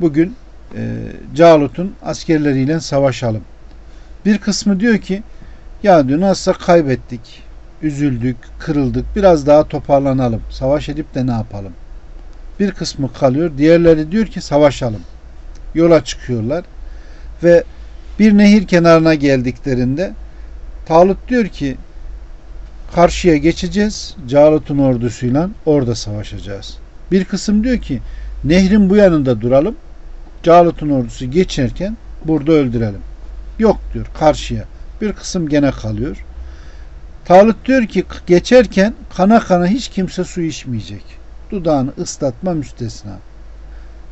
S1: bugün e, Calut'un askerleriyle savaşalım. Bir kısmı diyor ki ya diyor nasılsa kaybettik, üzüldük, kırıldık, biraz daha toparlanalım. Savaş edip de ne yapalım? Bir kısmı kalıyor, diğerleri diyor ki savaşalım. Yola çıkıyorlar ve bir nehir kenarına geldiklerinde Talut diyor ki karşıya geçeceğiz. Calut'un ordusuyla orada savaşacağız. Bir kısım diyor ki nehrin bu yanında duralım. Calut'un ordusu geçerken burada öldürelim. Yok diyor karşıya. Bir kısım gene kalıyor. Talut diyor ki geçerken kana kana hiç kimse su içmeyecek. Dudağını ıslatma müstesna.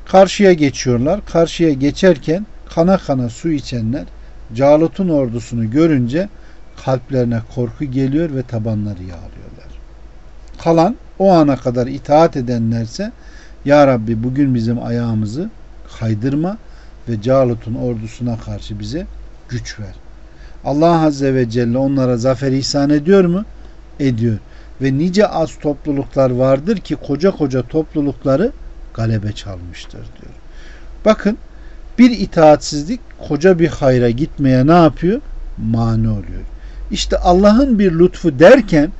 S1: Karşıya geçiyorlar. Karşıya geçerken kana kana su içenler Calut'un ordusunu görünce kalplerine korku geliyor ve tabanları yağlıyorlar. Kalan o ana kadar itaat edenlerse Ya Rabbi bugün bizim ayağımızı kaydırma ve Calut'un ordusuna karşı bize güç ver. Allah Azze ve Celle onlara zafer ihsan ediyor mu? Ediyor. Ve nice az topluluklar vardır ki koca koca toplulukları galebe çalmıştır diyor. Bakın bir itaatsizlik koca bir hayra gitmeye ne yapıyor? Mani oluyor. İşte Allah'ın bir lütfu derken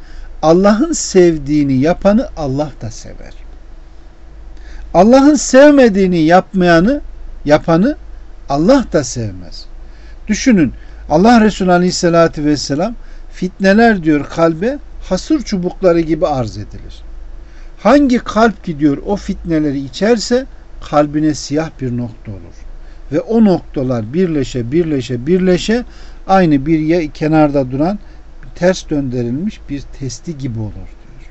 S1: Allah'ın sevdiğini yapanı Allah da sever. Allah'ın sevmediğini yapmayanı yapanı Allah da sevmez. Düşünün Allah Resulü Aleyhisselatü Vesselam fitneler diyor kalbe hasır çubukları gibi arz edilir. Hangi kalp gidiyor o fitneleri içerse kalbine siyah bir nokta olur. Ve o noktalar birleşe birleşe birleşe aynı bir kenarda duran ters döndürülmüş bir testi gibi olur diyor.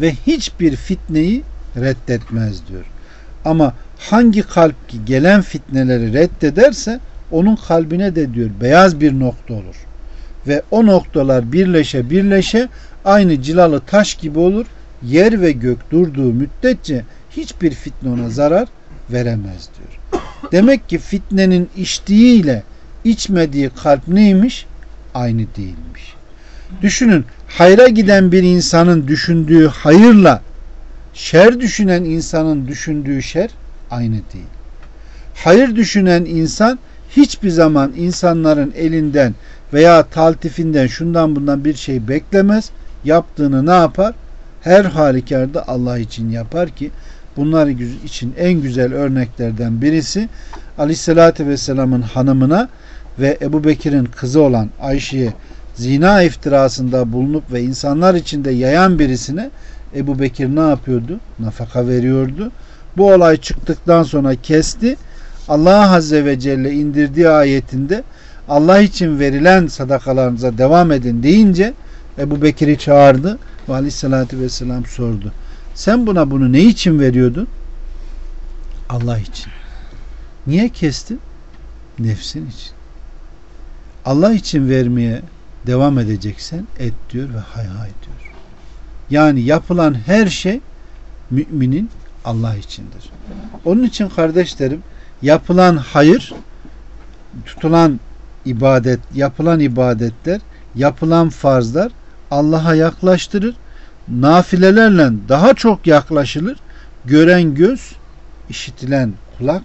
S1: Ve hiçbir fitneyi reddetmez diyor. Ama hangi kalp ki gelen fitneleri reddederse onun kalbine de diyor beyaz bir nokta olur. Ve o noktalar birleşe birleşe aynı cilalı taş gibi olur. Yer ve gök durduğu müddetçe hiçbir fitne ona zarar veremez diyor. Demek ki fitnenin içtiğiyle içmediği kalp neymiş? Aynı değilmiş. Düşünün hayra giden bir insanın düşündüğü hayırla şer düşünen insanın düşündüğü şer aynı değil. Hayır düşünen insan hiçbir zaman insanların elinden veya taltifinden şundan bundan bir şey beklemez. Yaptığını ne yapar? Her halükarda Allah için yapar ki bunlar için en güzel örneklerden birisi Aleyhisselatü Vesselam'ın hanımına ve Ebu Bekir'in kızı olan Ayşe'ye zina iftirasında bulunup ve insanlar içinde yayan birisine Ebu Bekir ne yapıyordu? Nafaka veriyordu. Bu olay çıktıktan sonra kesti. Allah Azze ve Celle indirdiği ayetinde Allah için verilen sadakalarınıza devam edin deyince Ebu Bekir'i çağırdı ve aleyhissalatü vesselam sordu. Sen buna bunu ne için veriyordun? Allah için. Niye kestin? Nefsin için. Allah için vermeye devam edeceksen et diyor ve hay hay diyor. Yani yapılan her şey müminin Allah içindir. Onun için kardeşlerim yapılan hayır, tutulan ibadet, yapılan ibadetler, yapılan farzlar Allah'a yaklaştırır. Nafilelerle daha çok yaklaşılır. Gören göz, işitilen kulak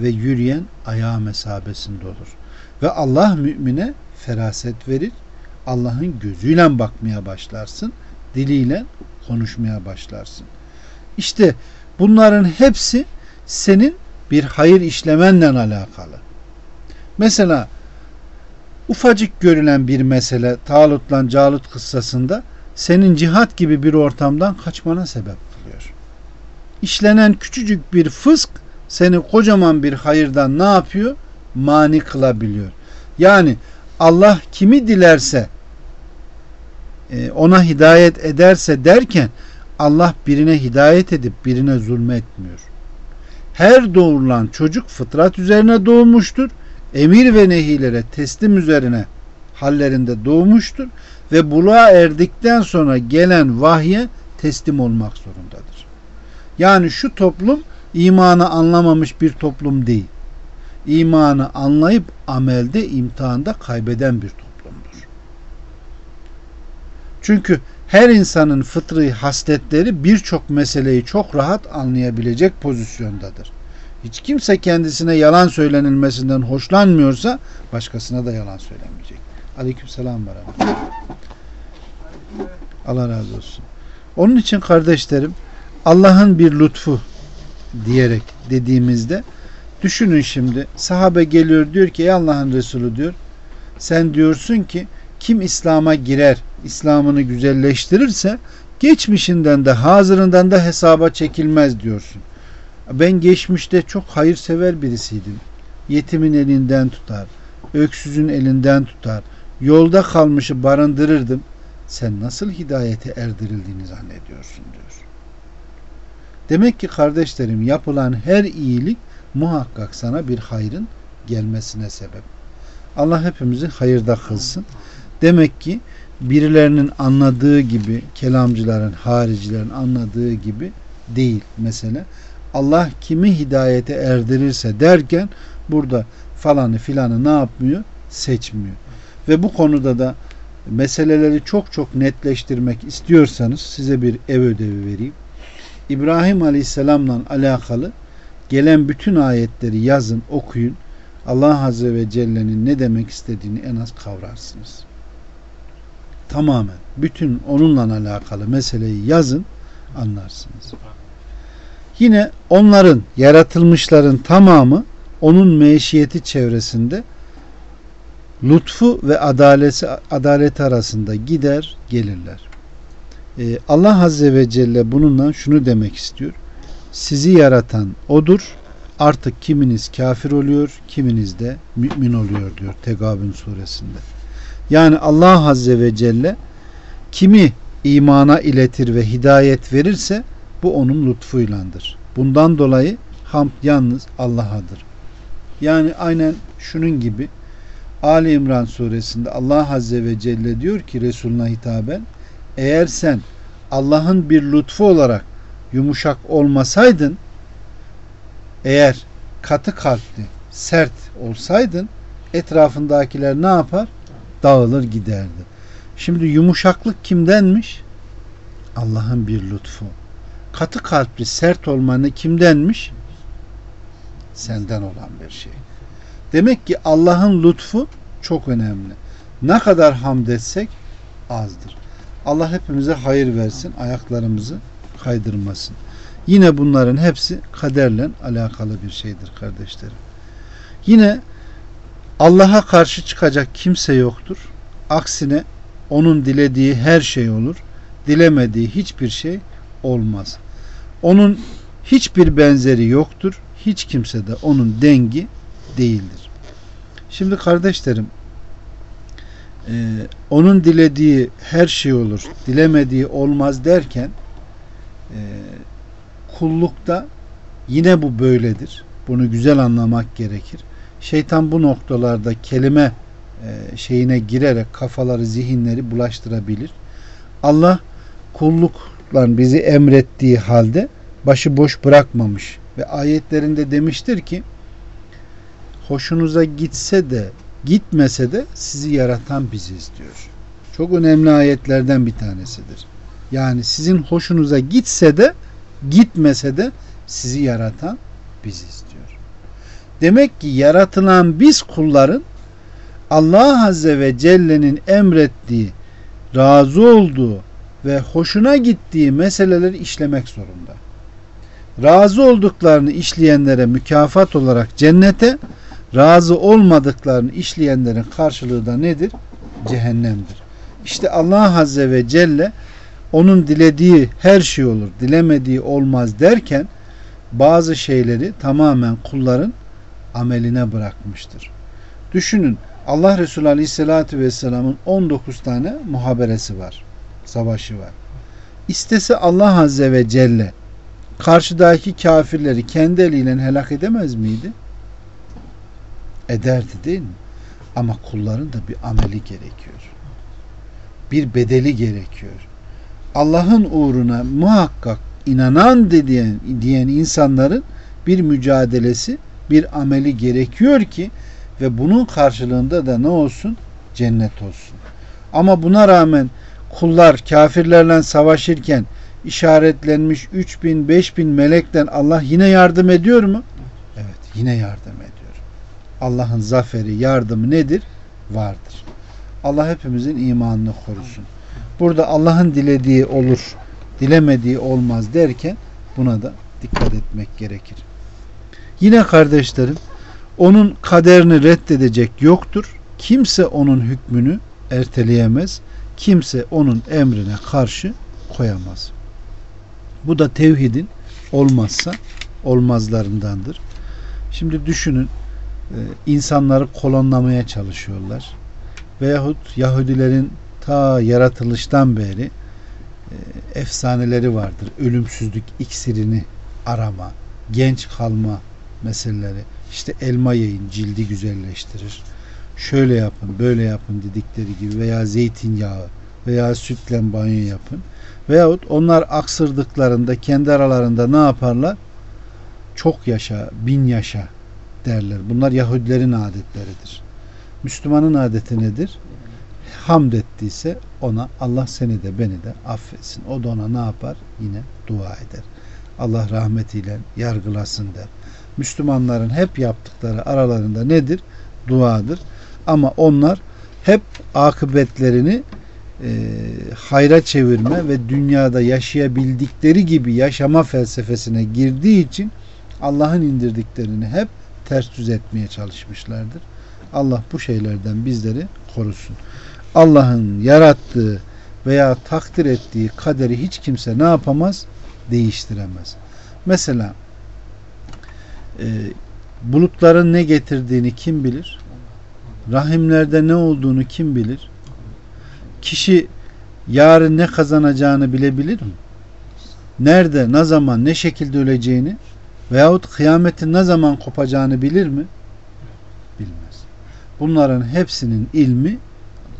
S1: ve yürüyen ayağı mesabesinde olur. Ve Allah mümine feraset verir. Allah'ın gözüyle bakmaya başlarsın. Diliyle konuşmaya başlarsın. İşte bunların hepsi senin bir hayır işlemenle alakalı. Mesela ufacık görülen bir mesele Talut'la Calut kıssasında senin cihat gibi bir ortamdan kaçmana sebep kılıyor. İşlenen küçücük bir fısk seni kocaman bir hayırdan ne yapıyor? Mani kılabiliyor. Yani Allah kimi dilerse e, ona hidayet ederse derken Allah birine hidayet edip birine zulmetmiyor. Her doğurulan çocuk fıtrat üzerine doğmuştur. Emir ve nehilere teslim üzerine hallerinde doğmuştur ve buluğa erdikten sonra gelen vahye teslim olmak zorundadır. Yani şu toplum imanı anlamamış bir toplum değil. İmanı anlayıp amelde imtihanda kaybeden bir toplumdur. Çünkü her insanın fıtri hasletleri birçok meseleyi çok rahat anlayabilecek pozisyondadır. Hiç kimse kendisine yalan söylenilmesinden hoşlanmıyorsa başkasına da yalan söylemeyecek. Aleyküm selam ve Allah razı olsun. Onun için kardeşlerim Allah'ın bir lütfu diyerek dediğimizde düşünün şimdi sahabe geliyor diyor ki ey Allah'ın Resulü diyor sen diyorsun ki kim İslam'a girer İslam'ını güzelleştirirse geçmişinden de hazırından da hesaba çekilmez diyorsun. Ben geçmişte çok hayırsever birisiydim. Yetimin elinden tutar, öksüzün elinden tutar, yolda kalmışı barındırırdım. Sen nasıl hidayete erdirildiğini zannediyorsun diyor. Demek ki kardeşlerim yapılan her iyilik muhakkak sana bir hayrın gelmesine sebep. Allah hepimizi hayırda kılsın. Demek ki birilerinin anladığı gibi kelamcıların, haricilerin anladığı gibi değil mesele. Allah kimi hidayete erdirirse derken burada falanı filanı ne yapmıyor? Seçmiyor. Ve bu konuda da meseleleri çok çok netleştirmek istiyorsanız size bir ev ödevi vereyim. İbrahim Aleyhisselam'la alakalı gelen bütün ayetleri yazın, okuyun. Allah Azze ve Celle'nin ne demek istediğini en az kavrarsınız. Tamamen bütün onunla alakalı meseleyi yazın, anlarsınız. Yine onların yaratılmışların tamamı onun meşiyeti çevresinde lütfu ve adaleti, adalet arasında gider gelirler. Ee, Allah Azze ve Celle bununla şunu demek istiyor. Sizi yaratan odur. Artık kiminiz kafir oluyor, kiminiz de mümin oluyor diyor Tegabün suresinde. Yani Allah Azze ve Celle kimi imana iletir ve hidayet verirse bu onun lütfuylandır. Bundan dolayı hamd yalnız Allah'adır. Yani aynen şunun gibi Ali İmran suresinde Allah Azze ve Celle diyor ki Resuluna hitaben eğer sen Allah'ın bir lütfu olarak yumuşak olmasaydın eğer katı kalpli sert olsaydın etrafındakiler ne yapar? Dağılır giderdi. Şimdi yumuşaklık kimdenmiş? Allah'ın bir lütfu. Katı kalpli sert olmanı kimdenmiş? Senden olan bir şey. Demek ki Allah'ın lütfu çok önemli. Ne kadar hamd etsek azdır. Allah hepimize hayır versin, ayaklarımızı kaydırmasın. Yine bunların hepsi kaderle alakalı bir şeydir kardeşlerim. Yine Allah'a karşı çıkacak kimse yoktur. Aksine onun dilediği her şey olur. Dilemediği hiçbir şey olmaz. Onun hiçbir benzeri yoktur. Hiç kimse de onun dengi değildir. Şimdi kardeşlerim onun dilediği her şey olur. Dilemediği olmaz derken e, kullukta yine bu böyledir. Bunu güzel anlamak gerekir. Şeytan bu noktalarda kelime e, şeyine girerek kafaları, zihinleri bulaştırabilir. Allah kullukla bizi emrettiği halde başı boş bırakmamış ve ayetlerinde demiştir ki hoşunuza gitse de gitmese de sizi yaratan biziz diyor. Çok önemli ayetlerden bir tanesidir. Yani sizin hoşunuza gitse de gitmese de sizi yaratan biziz diyor. Demek ki yaratılan biz kulların Allah Azze ve Celle'nin emrettiği, razı olduğu ve hoşuna gittiği meseleleri işlemek zorunda. Razı olduklarını işleyenlere mükafat olarak cennete, razı olmadıklarını işleyenlerin karşılığı da nedir? Cehennemdir. İşte Allah Azze ve Celle onun dilediği her şey olur, dilemediği olmaz derken bazı şeyleri tamamen kulların ameline bırakmıştır. Düşünün Allah Resulü Aleyhisselatü Vesselam'ın 19 tane muhaberesi var. Savaşı var. İstese Allah Azze ve Celle karşıdaki kafirleri kendi eliyle helak edemez miydi? Ederdi değil mi? Ama kulların da bir ameli gerekiyor. Bir bedeli gerekiyor. Allah'ın uğruna muhakkak inanan diyen, diyen insanların bir mücadelesi, bir ameli gerekiyor ki ve bunun karşılığında da ne olsun? Cennet olsun. Ama buna rağmen kullar kafirlerle savaşırken işaretlenmiş 3000 5000 melekten Allah yine yardım ediyor mu? Evet, yine yardım ediyor. Allah'ın zaferi, yardımı nedir? Vardır. Allah hepimizin imanını korusun. Burada Allah'ın dilediği olur, dilemediği olmaz derken buna da dikkat etmek gerekir. Yine kardeşlerim, onun kaderini reddedecek yoktur. Kimse onun hükmünü erteleyemez. Kimse onun emrine karşı koyamaz. Bu da tevhidin olmazsa olmazlarındandır. Şimdi düşünün e, insanları kolonlamaya çalışıyorlar. Veyahut Yahudilerin ta yaratılıştan beri e, efsaneleri vardır. Ölümsüzlük iksirini arama, genç kalma meseleleri. İşte elma yiyin cildi güzelleştirir. Şöyle yapın, böyle yapın dedikleri gibi veya zeytinyağı veya sütle banyo yapın. Veyahut onlar aksırdıklarında kendi aralarında ne yaparlar? Çok yaşa, bin yaşa derler. Bunlar Yahudilerin adetleridir. Müslümanın adeti nedir? Hamd ettiyse ona Allah seni de beni de affetsin. O da ona ne yapar? Yine dua eder. Allah rahmetiyle yargılasın der. Müslümanların hep yaptıkları aralarında nedir? Duadır. Ama onlar hep akıbetlerini e, hayra çevirme ve dünyada yaşayabildikleri gibi yaşama felsefesine girdiği için Allah'ın indirdiklerini hep ters düz etmeye çalışmışlardır. Allah bu şeylerden bizleri korusun. Allah'ın yarattığı veya takdir ettiği kaderi hiç kimse ne yapamaz? Değiştiremez. Mesela e, bulutların ne getirdiğini kim bilir? Rahimlerde ne olduğunu kim bilir? Kişi yarın ne kazanacağını bilebilir mi? Nerede, ne zaman, ne şekilde öleceğini veyahut kıyametin ne zaman kopacağını bilir mi? Bilmez. Bunların hepsinin ilmi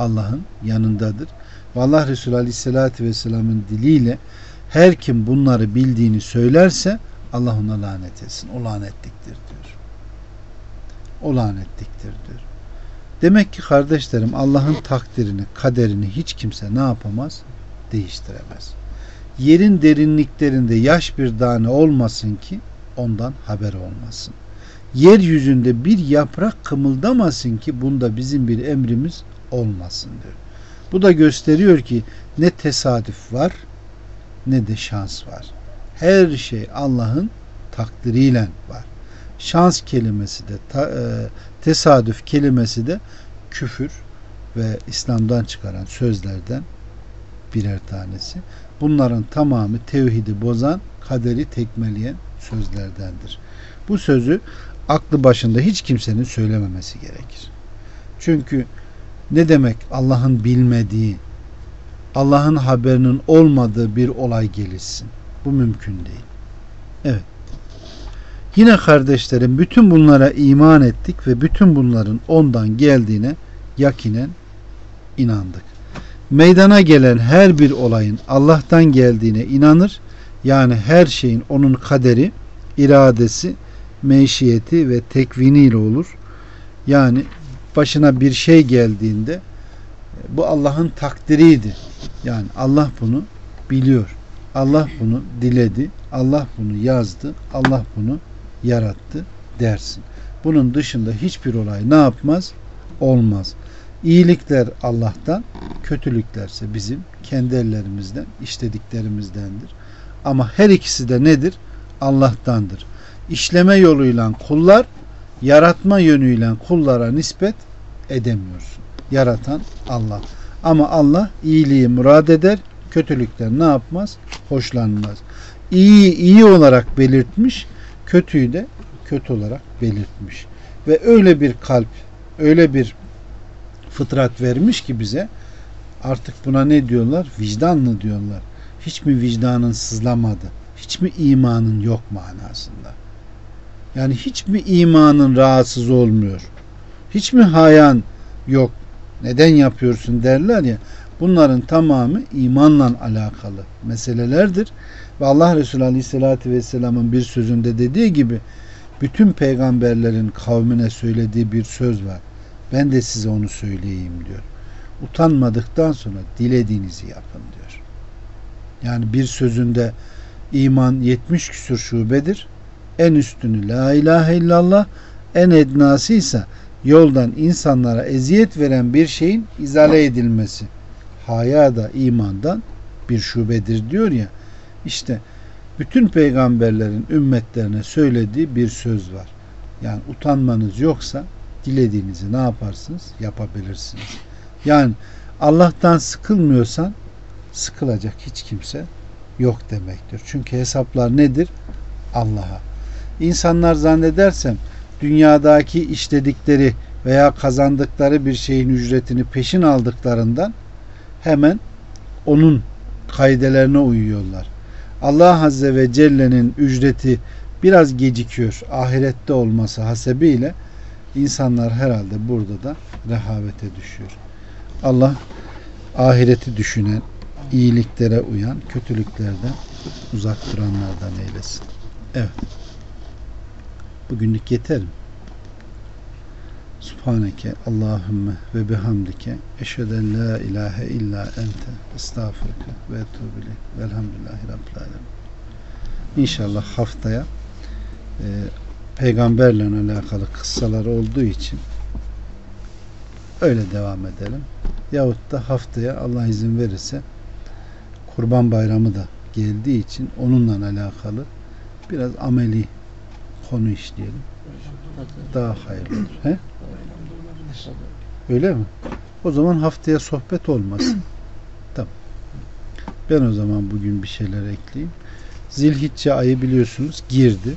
S1: Allah'ın yanındadır. Ve Allah Resulü Aleyhisselatü Vesselam'ın diliyle her kim bunları bildiğini söylerse Allah ona lanet etsin. O lanetliktir diyor. O lanetliktir diyor. Demek ki kardeşlerim Allah'ın takdirini, kaderini hiç kimse ne yapamaz? Değiştiremez. Yerin derinliklerinde yaş bir tane olmasın ki ondan haber olmasın. Yeryüzünde bir yaprak kımıldamasın ki bunda bizim bir emrimiz olmasın diyor. Bu da gösteriyor ki ne tesadüf var ne de şans var. Her şey Allah'ın takdiriyle var. Şans kelimesi de e, tesadüf kelimesi de küfür ve İslam'dan çıkaran sözlerden birer tanesi. Bunların tamamı tevhidi bozan, kaderi tekmeleyen sözlerdendir. Bu sözü aklı başında hiç kimsenin söylememesi gerekir. Çünkü ne demek Allah'ın bilmediği, Allah'ın haberinin olmadığı bir olay gelirsin. Bu mümkün değil. Evet. Yine kardeşlerim bütün bunlara iman ettik ve bütün bunların ondan geldiğine yakinen inandık. Meydana gelen her bir olayın Allah'tan geldiğine inanır. Yani her şeyin onun kaderi, iradesi, meşiyeti ve tekviniyle olur. Yani başına bir şey geldiğinde bu Allah'ın takdiriydi. Yani Allah bunu biliyor. Allah bunu diledi. Allah bunu yazdı. Allah bunu yarattı dersin. Bunun dışında hiçbir olay ne yapmaz? Olmaz. İyilikler Allah'tan, kötülüklerse bizim kendi ellerimizden, işlediklerimizdendir. Ama her ikisi de nedir? Allah'tandır. İşleme yoluyla kullar, yaratma yönüyle kullara nispet edemiyorsun. Yaratan Allah. Ama Allah iyiliği murad eder, kötülükten ne yapmaz? Hoşlanmaz. İyi iyi olarak belirtmiş, kötüyü de kötü olarak belirtmiş. Ve öyle bir kalp, öyle bir fıtrat vermiş ki bize artık buna ne diyorlar? Vicdanlı diyorlar. Hiç mi vicdanın sızlamadı? Hiç mi imanın yok manasında? Yani hiç mi imanın rahatsız olmuyor? Hiç mi hayan yok? Neden yapıyorsun derler ya. Bunların tamamı imanla alakalı meselelerdir. Ve Allah Resulü Aleyhisselatü Vesselam'ın bir sözünde dediği gibi bütün peygamberlerin kavmine söylediği bir söz var. Ben de size onu söyleyeyim diyor. Utanmadıktan sonra dilediğinizi yapın diyor. Yani bir sözünde iman 70 küsur şubedir. En üstünü la ilahe illallah, en ednası ise yoldan insanlara eziyet veren bir şeyin izale edilmesi. Haya da imandan bir şubedir diyor ya. İşte bütün peygamberlerin ümmetlerine söylediği bir söz var. Yani utanmanız yoksa dilediğinizi ne yaparsınız? Yapabilirsiniz. Yani Allah'tan sıkılmıyorsan sıkılacak hiç kimse yok demektir. Çünkü hesaplar nedir? Allah'a. İnsanlar zannedersem dünyadaki işledikleri veya kazandıkları bir şeyin ücretini peşin aldıklarından hemen onun kaidelerine uyuyorlar. Allah Azze ve Celle'nin ücreti biraz gecikiyor ahirette olması hasebiyle insanlar herhalde burada da rehavete düşüyor. Allah ahireti düşünen, iyiliklere uyan, kötülüklerden uzak duranlardan eylesin. Evet. Bugünlük yeter mi? Subhaneke Allahümme ve bihamdike eşheden la ilahe illa ente estağfurke ve etubile velhamdülillahi rabbil alemin. İnşallah haftaya e, peygamberle alakalı kıssalar olduğu için öyle devam edelim. Yahut da haftaya Allah izin verirse Kurban Bayramı da geldiği için onunla alakalı biraz ameli konu işleyelim. Daha hayırlı olur. He? Öyle mi? O zaman haftaya sohbet olmaz. tamam. Ben o zaman bugün bir şeyler ekleyeyim. Zilhicce ayı biliyorsunuz girdi.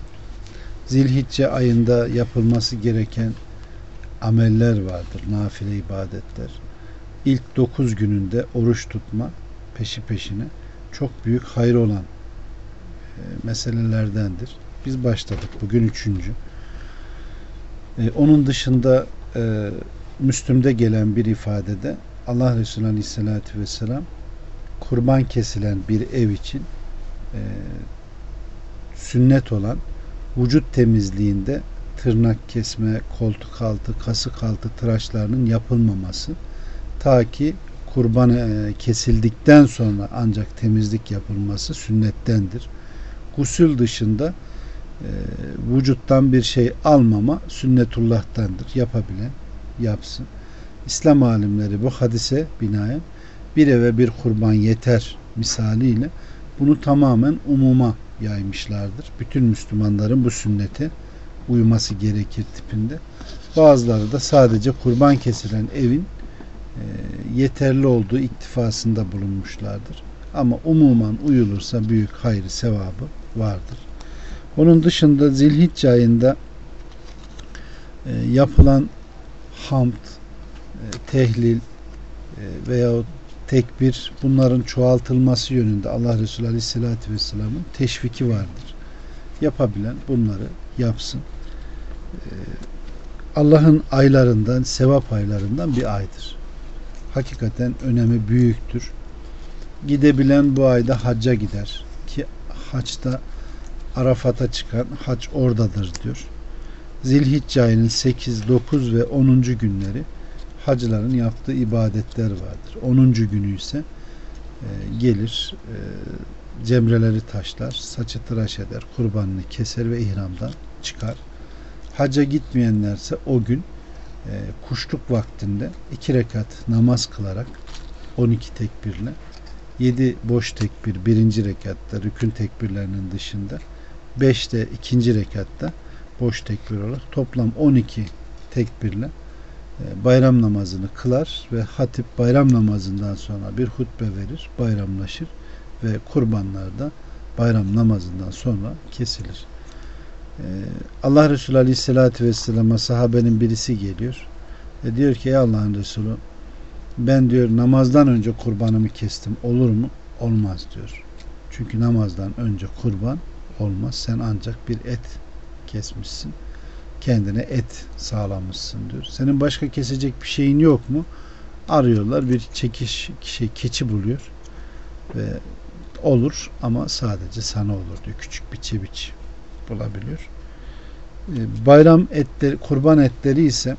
S1: Zilhicce ayında yapılması gereken ameller vardır. Nafile ibadetler. İlk dokuz gününde oruç tutma peşi peşine çok büyük hayır olan e, meselelerdendir. Biz başladık. Bugün üçüncü. E, onun dışında e, Müslüm'de gelen bir ifadede Allah Resulü Aleyhisselatü Vesselam kurban kesilen bir ev için e, sünnet olan vücut temizliğinde tırnak kesme, koltuk altı, kasık altı tıraşlarının yapılmaması ta ki kurban e, kesildikten sonra ancak temizlik yapılması sünnettendir. Gusül dışında e, vücuttan bir şey almama sünnetullah'tandır. Yapabilen yapsın. İslam alimleri bu hadise binaen bir eve bir kurban yeter misaliyle bunu tamamen umuma yaymışlardır. Bütün Müslümanların bu sünnete uyması gerekir tipinde. Bazıları da sadece kurban kesilen evin e, yeterli olduğu iktifasında bulunmuşlardır. Ama umuman uyulursa büyük hayrı sevabı vardır. Onun dışında zilhicce ayında e, yapılan hamd, e, tehlil veya tekbir bunların çoğaltılması yönünde Allah Resulü Aleyhisselatü Vesselam'ın teşviki vardır. Yapabilen bunları yapsın. Allah'ın aylarından, sevap aylarından bir aydır hakikaten önemi büyüktür. Gidebilen bu ayda hacca gider ki haçta Arafat'a çıkan hac oradadır diyor. Zilhicce ayının 8, 9 ve 10. günleri hacıların yaptığı ibadetler vardır. 10. günü ise e, gelir e, cemreleri taşlar, saçı tıraş eder, kurbanını keser ve ihramdan çıkar. Hacca gitmeyenlerse o gün e, kuşluk vaktinde iki rekat namaz kılarak 12 tekbirle 7 boş tekbir birinci rekatta rükün tekbirlerinin dışında 5 de ikinci rekatta boş tekbir olarak toplam 12 tekbirle e, bayram namazını kılar ve hatip bayram namazından sonra bir hutbe verir, bayramlaşır ve kurbanlar da bayram namazından sonra kesilir. E, Allah Resulü Aleyhisselatü Vesselam'a sahabenin birisi geliyor ve diyor ki ey Allah'ın Resulü ben diyor namazdan önce kurbanımı kestim olur mu? Olmaz diyor. Çünkü namazdan önce kurban olmaz. Sen ancak bir et kesmişsin. Kendine et sağlamışsın diyor. Senin başka kesecek bir şeyin yok mu? Arıyorlar bir çekiş şey keçi buluyor ve olur ama sadece sana olur diyor. Küçük bir çebiç bulabiliyor. Ee, bayram etleri, kurban etleri ise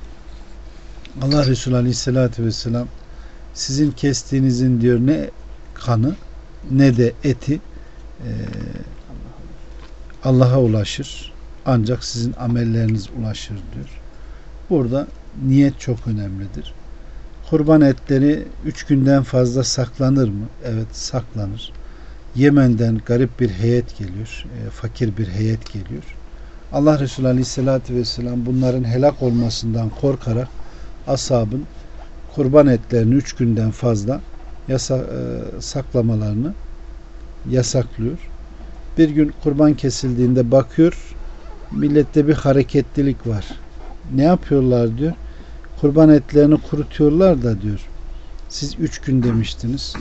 S1: Allah Resulü Aleyhisselatü Vesselam sizin kestiğinizin diyor ne kanı ne de eti e, Allah'a ulaşır. Ancak sizin amelleriniz ulaşır diyor. Burada niyet çok önemlidir. Kurban etleri üç günden fazla saklanır mı? Evet saklanır. Yemen'den garip bir heyet geliyor. E, fakir bir heyet geliyor. Allah Resulü Aleyhisselatü Vesselam bunların helak olmasından korkarak ashabın kurban etlerini üç günden fazla yasa, e, saklamalarını yasaklıyor. Bir gün kurban kesildiğinde bakıyor millette bir hareketlilik var. Ne yapıyorlar diyor. Kurban etlerini kurutuyorlar da diyor. Siz üç gün demiştiniz.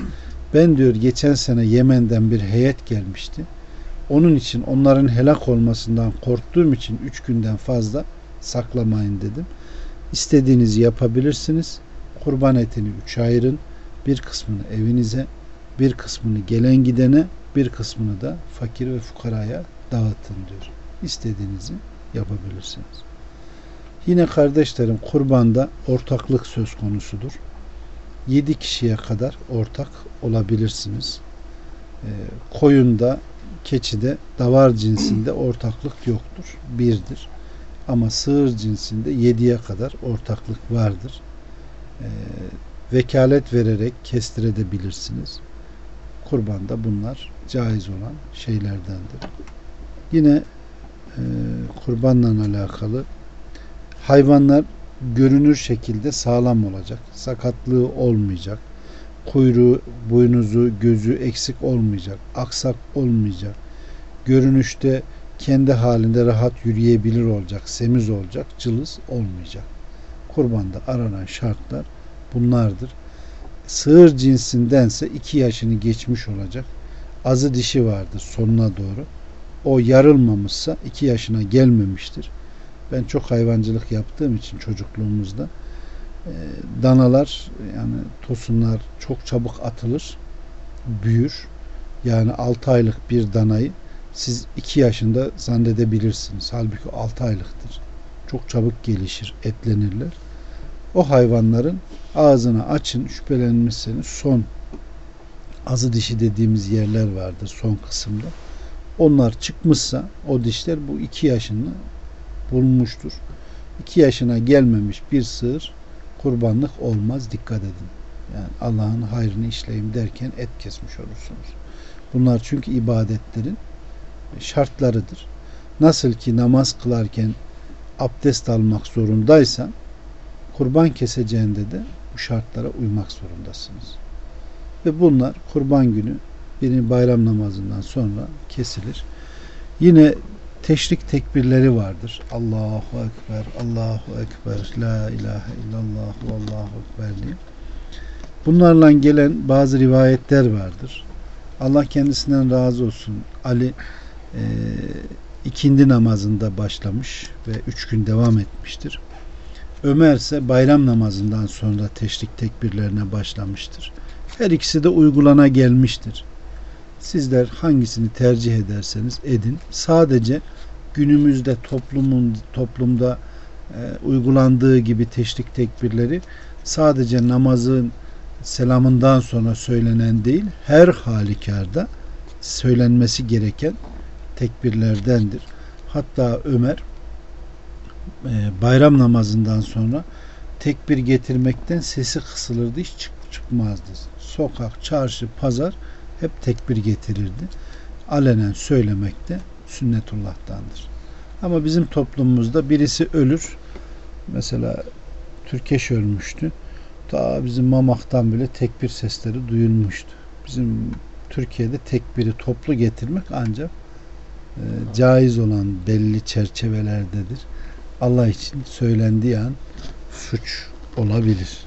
S1: Ben diyor geçen sene Yemen'den bir heyet gelmişti. Onun için onların helak olmasından korktuğum için üç günden fazla saklamayın dedim. İstediğinizi yapabilirsiniz. Kurban etini üç ayırın. Bir kısmını evinize, bir kısmını gelen gidene, bir kısmını da fakir ve fukaraya dağıtın diyor. İstediğinizi yapabilirsiniz. Yine kardeşlerim kurbanda ortaklık söz konusudur. Yedi kişiye kadar ortak olabilirsiniz. E, koyunda, keçide, davar cinsinde ortaklık yoktur. Birdir. Ama sığır cinsinde yediye kadar ortaklık vardır. E, vekalet vererek kestirebilirsiniz. Kurbanda bunlar caiz olan şeylerdendir. Yine e, kurbanla alakalı hayvanlar görünür şekilde sağlam olacak. Sakatlığı olmayacak. Kuyruğu, boynuzu, gözü eksik olmayacak. Aksak olmayacak. Görünüşte kendi halinde rahat yürüyebilir olacak. Semiz olacak. Cılız olmayacak. Kurbanda aranan şartlar bunlardır. Sığır cinsindense iki yaşını geçmiş olacak. Azı dişi vardır sonuna doğru. O yarılmamışsa iki yaşına gelmemiştir. Ben çok hayvancılık yaptığım için çocukluğumuzda e, danalar yani tosunlar çok çabuk atılır, büyür. Yani 6 aylık bir danayı siz 2 yaşında zannedebilirsiniz. Halbuki 6 aylıktır. Çok çabuk gelişir, etlenirler. O hayvanların ağzını açın şüphelenmişseniz son azı dişi dediğimiz yerler vardır son kısımda. Onlar çıkmışsa o dişler bu iki yaşını bulmuştur. İki yaşına gelmemiş bir sığır kurbanlık olmaz dikkat edin. Yani Allah'ın hayrını işleyeyim derken et kesmiş olursunuz. Bunlar çünkü ibadetlerin şartlarıdır. Nasıl ki namaz kılarken abdest almak zorundaysan kurban keseceğinde de bu şartlara uymak zorundasınız. Ve bunlar kurban günü birini bayram namazından sonra kesilir. Yine teşrik tekbirleri vardır. Allahu Ekber, Allahu Ekber, La ilahe illallah, Allahu Ekber diye. Bunlarla gelen bazı rivayetler vardır. Allah kendisinden razı olsun. Ali e, ikindi namazında başlamış ve üç gün devam etmiştir. Ömer ise bayram namazından sonra teşrik tekbirlerine başlamıştır. Her ikisi de uygulana gelmiştir. Sizler hangisini tercih ederseniz edin. Sadece günümüzde toplumun toplumda e, uygulandığı gibi teşrik tekbirleri sadece namazın selamından sonra söylenen değil, her halükarda söylenmesi gereken tekbirlerdendir. Hatta Ömer e, bayram namazından sonra tekbir getirmekten sesi kısılırdı, hiç çık çıkmazdı. Sokak, çarşı, pazar hep tekbir getirirdi. Alenen söylemek de sünnetullah'tandır. Ama bizim toplumumuzda birisi ölür. Mesela Türkeş ölmüştü. Ta bizim Mamak'tan bile tekbir sesleri duyulmuştu. Bizim Türkiye'de tekbiri toplu getirmek ancak e, caiz olan belli çerçevelerdedir. Allah için söylendiği an suç olabilir.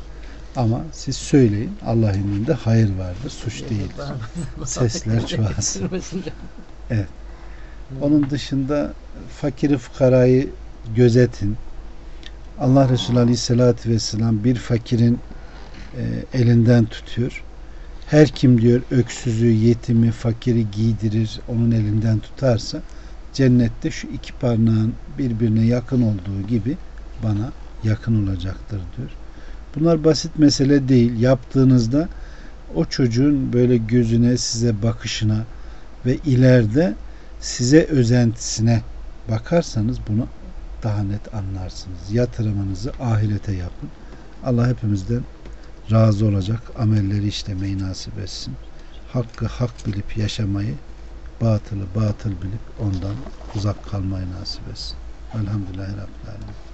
S1: Ama siz söyleyin Allah indinde hayır vardır, suç değildir. Sesler çoğalsın.
S2: Sürmesinler.
S1: Onun dışında fakiri fukarayı gözetin. Allah Resulü Aleyhisselatü Vesselam bir fakirin e, elinden tutuyor. Her kim diyor öksüzü, yetimi, fakiri giydirir, onun elinden tutarsa cennette şu iki parmağın birbirine yakın olduğu gibi bana yakın olacaktır diyor. Bunlar basit mesele değil. Yaptığınızda o çocuğun böyle gözüne, size bakışına ve ileride size özentisine bakarsanız bunu daha net anlarsınız. Yatırımınızı ahirete yapın. Allah hepimizden razı olacak amelleri işlemeyi nasip etsin. Hakkı hak bilip yaşamayı, batılı batıl bilip ondan uzak kalmayı nasip etsin. Elhamdülillahi Rabbil.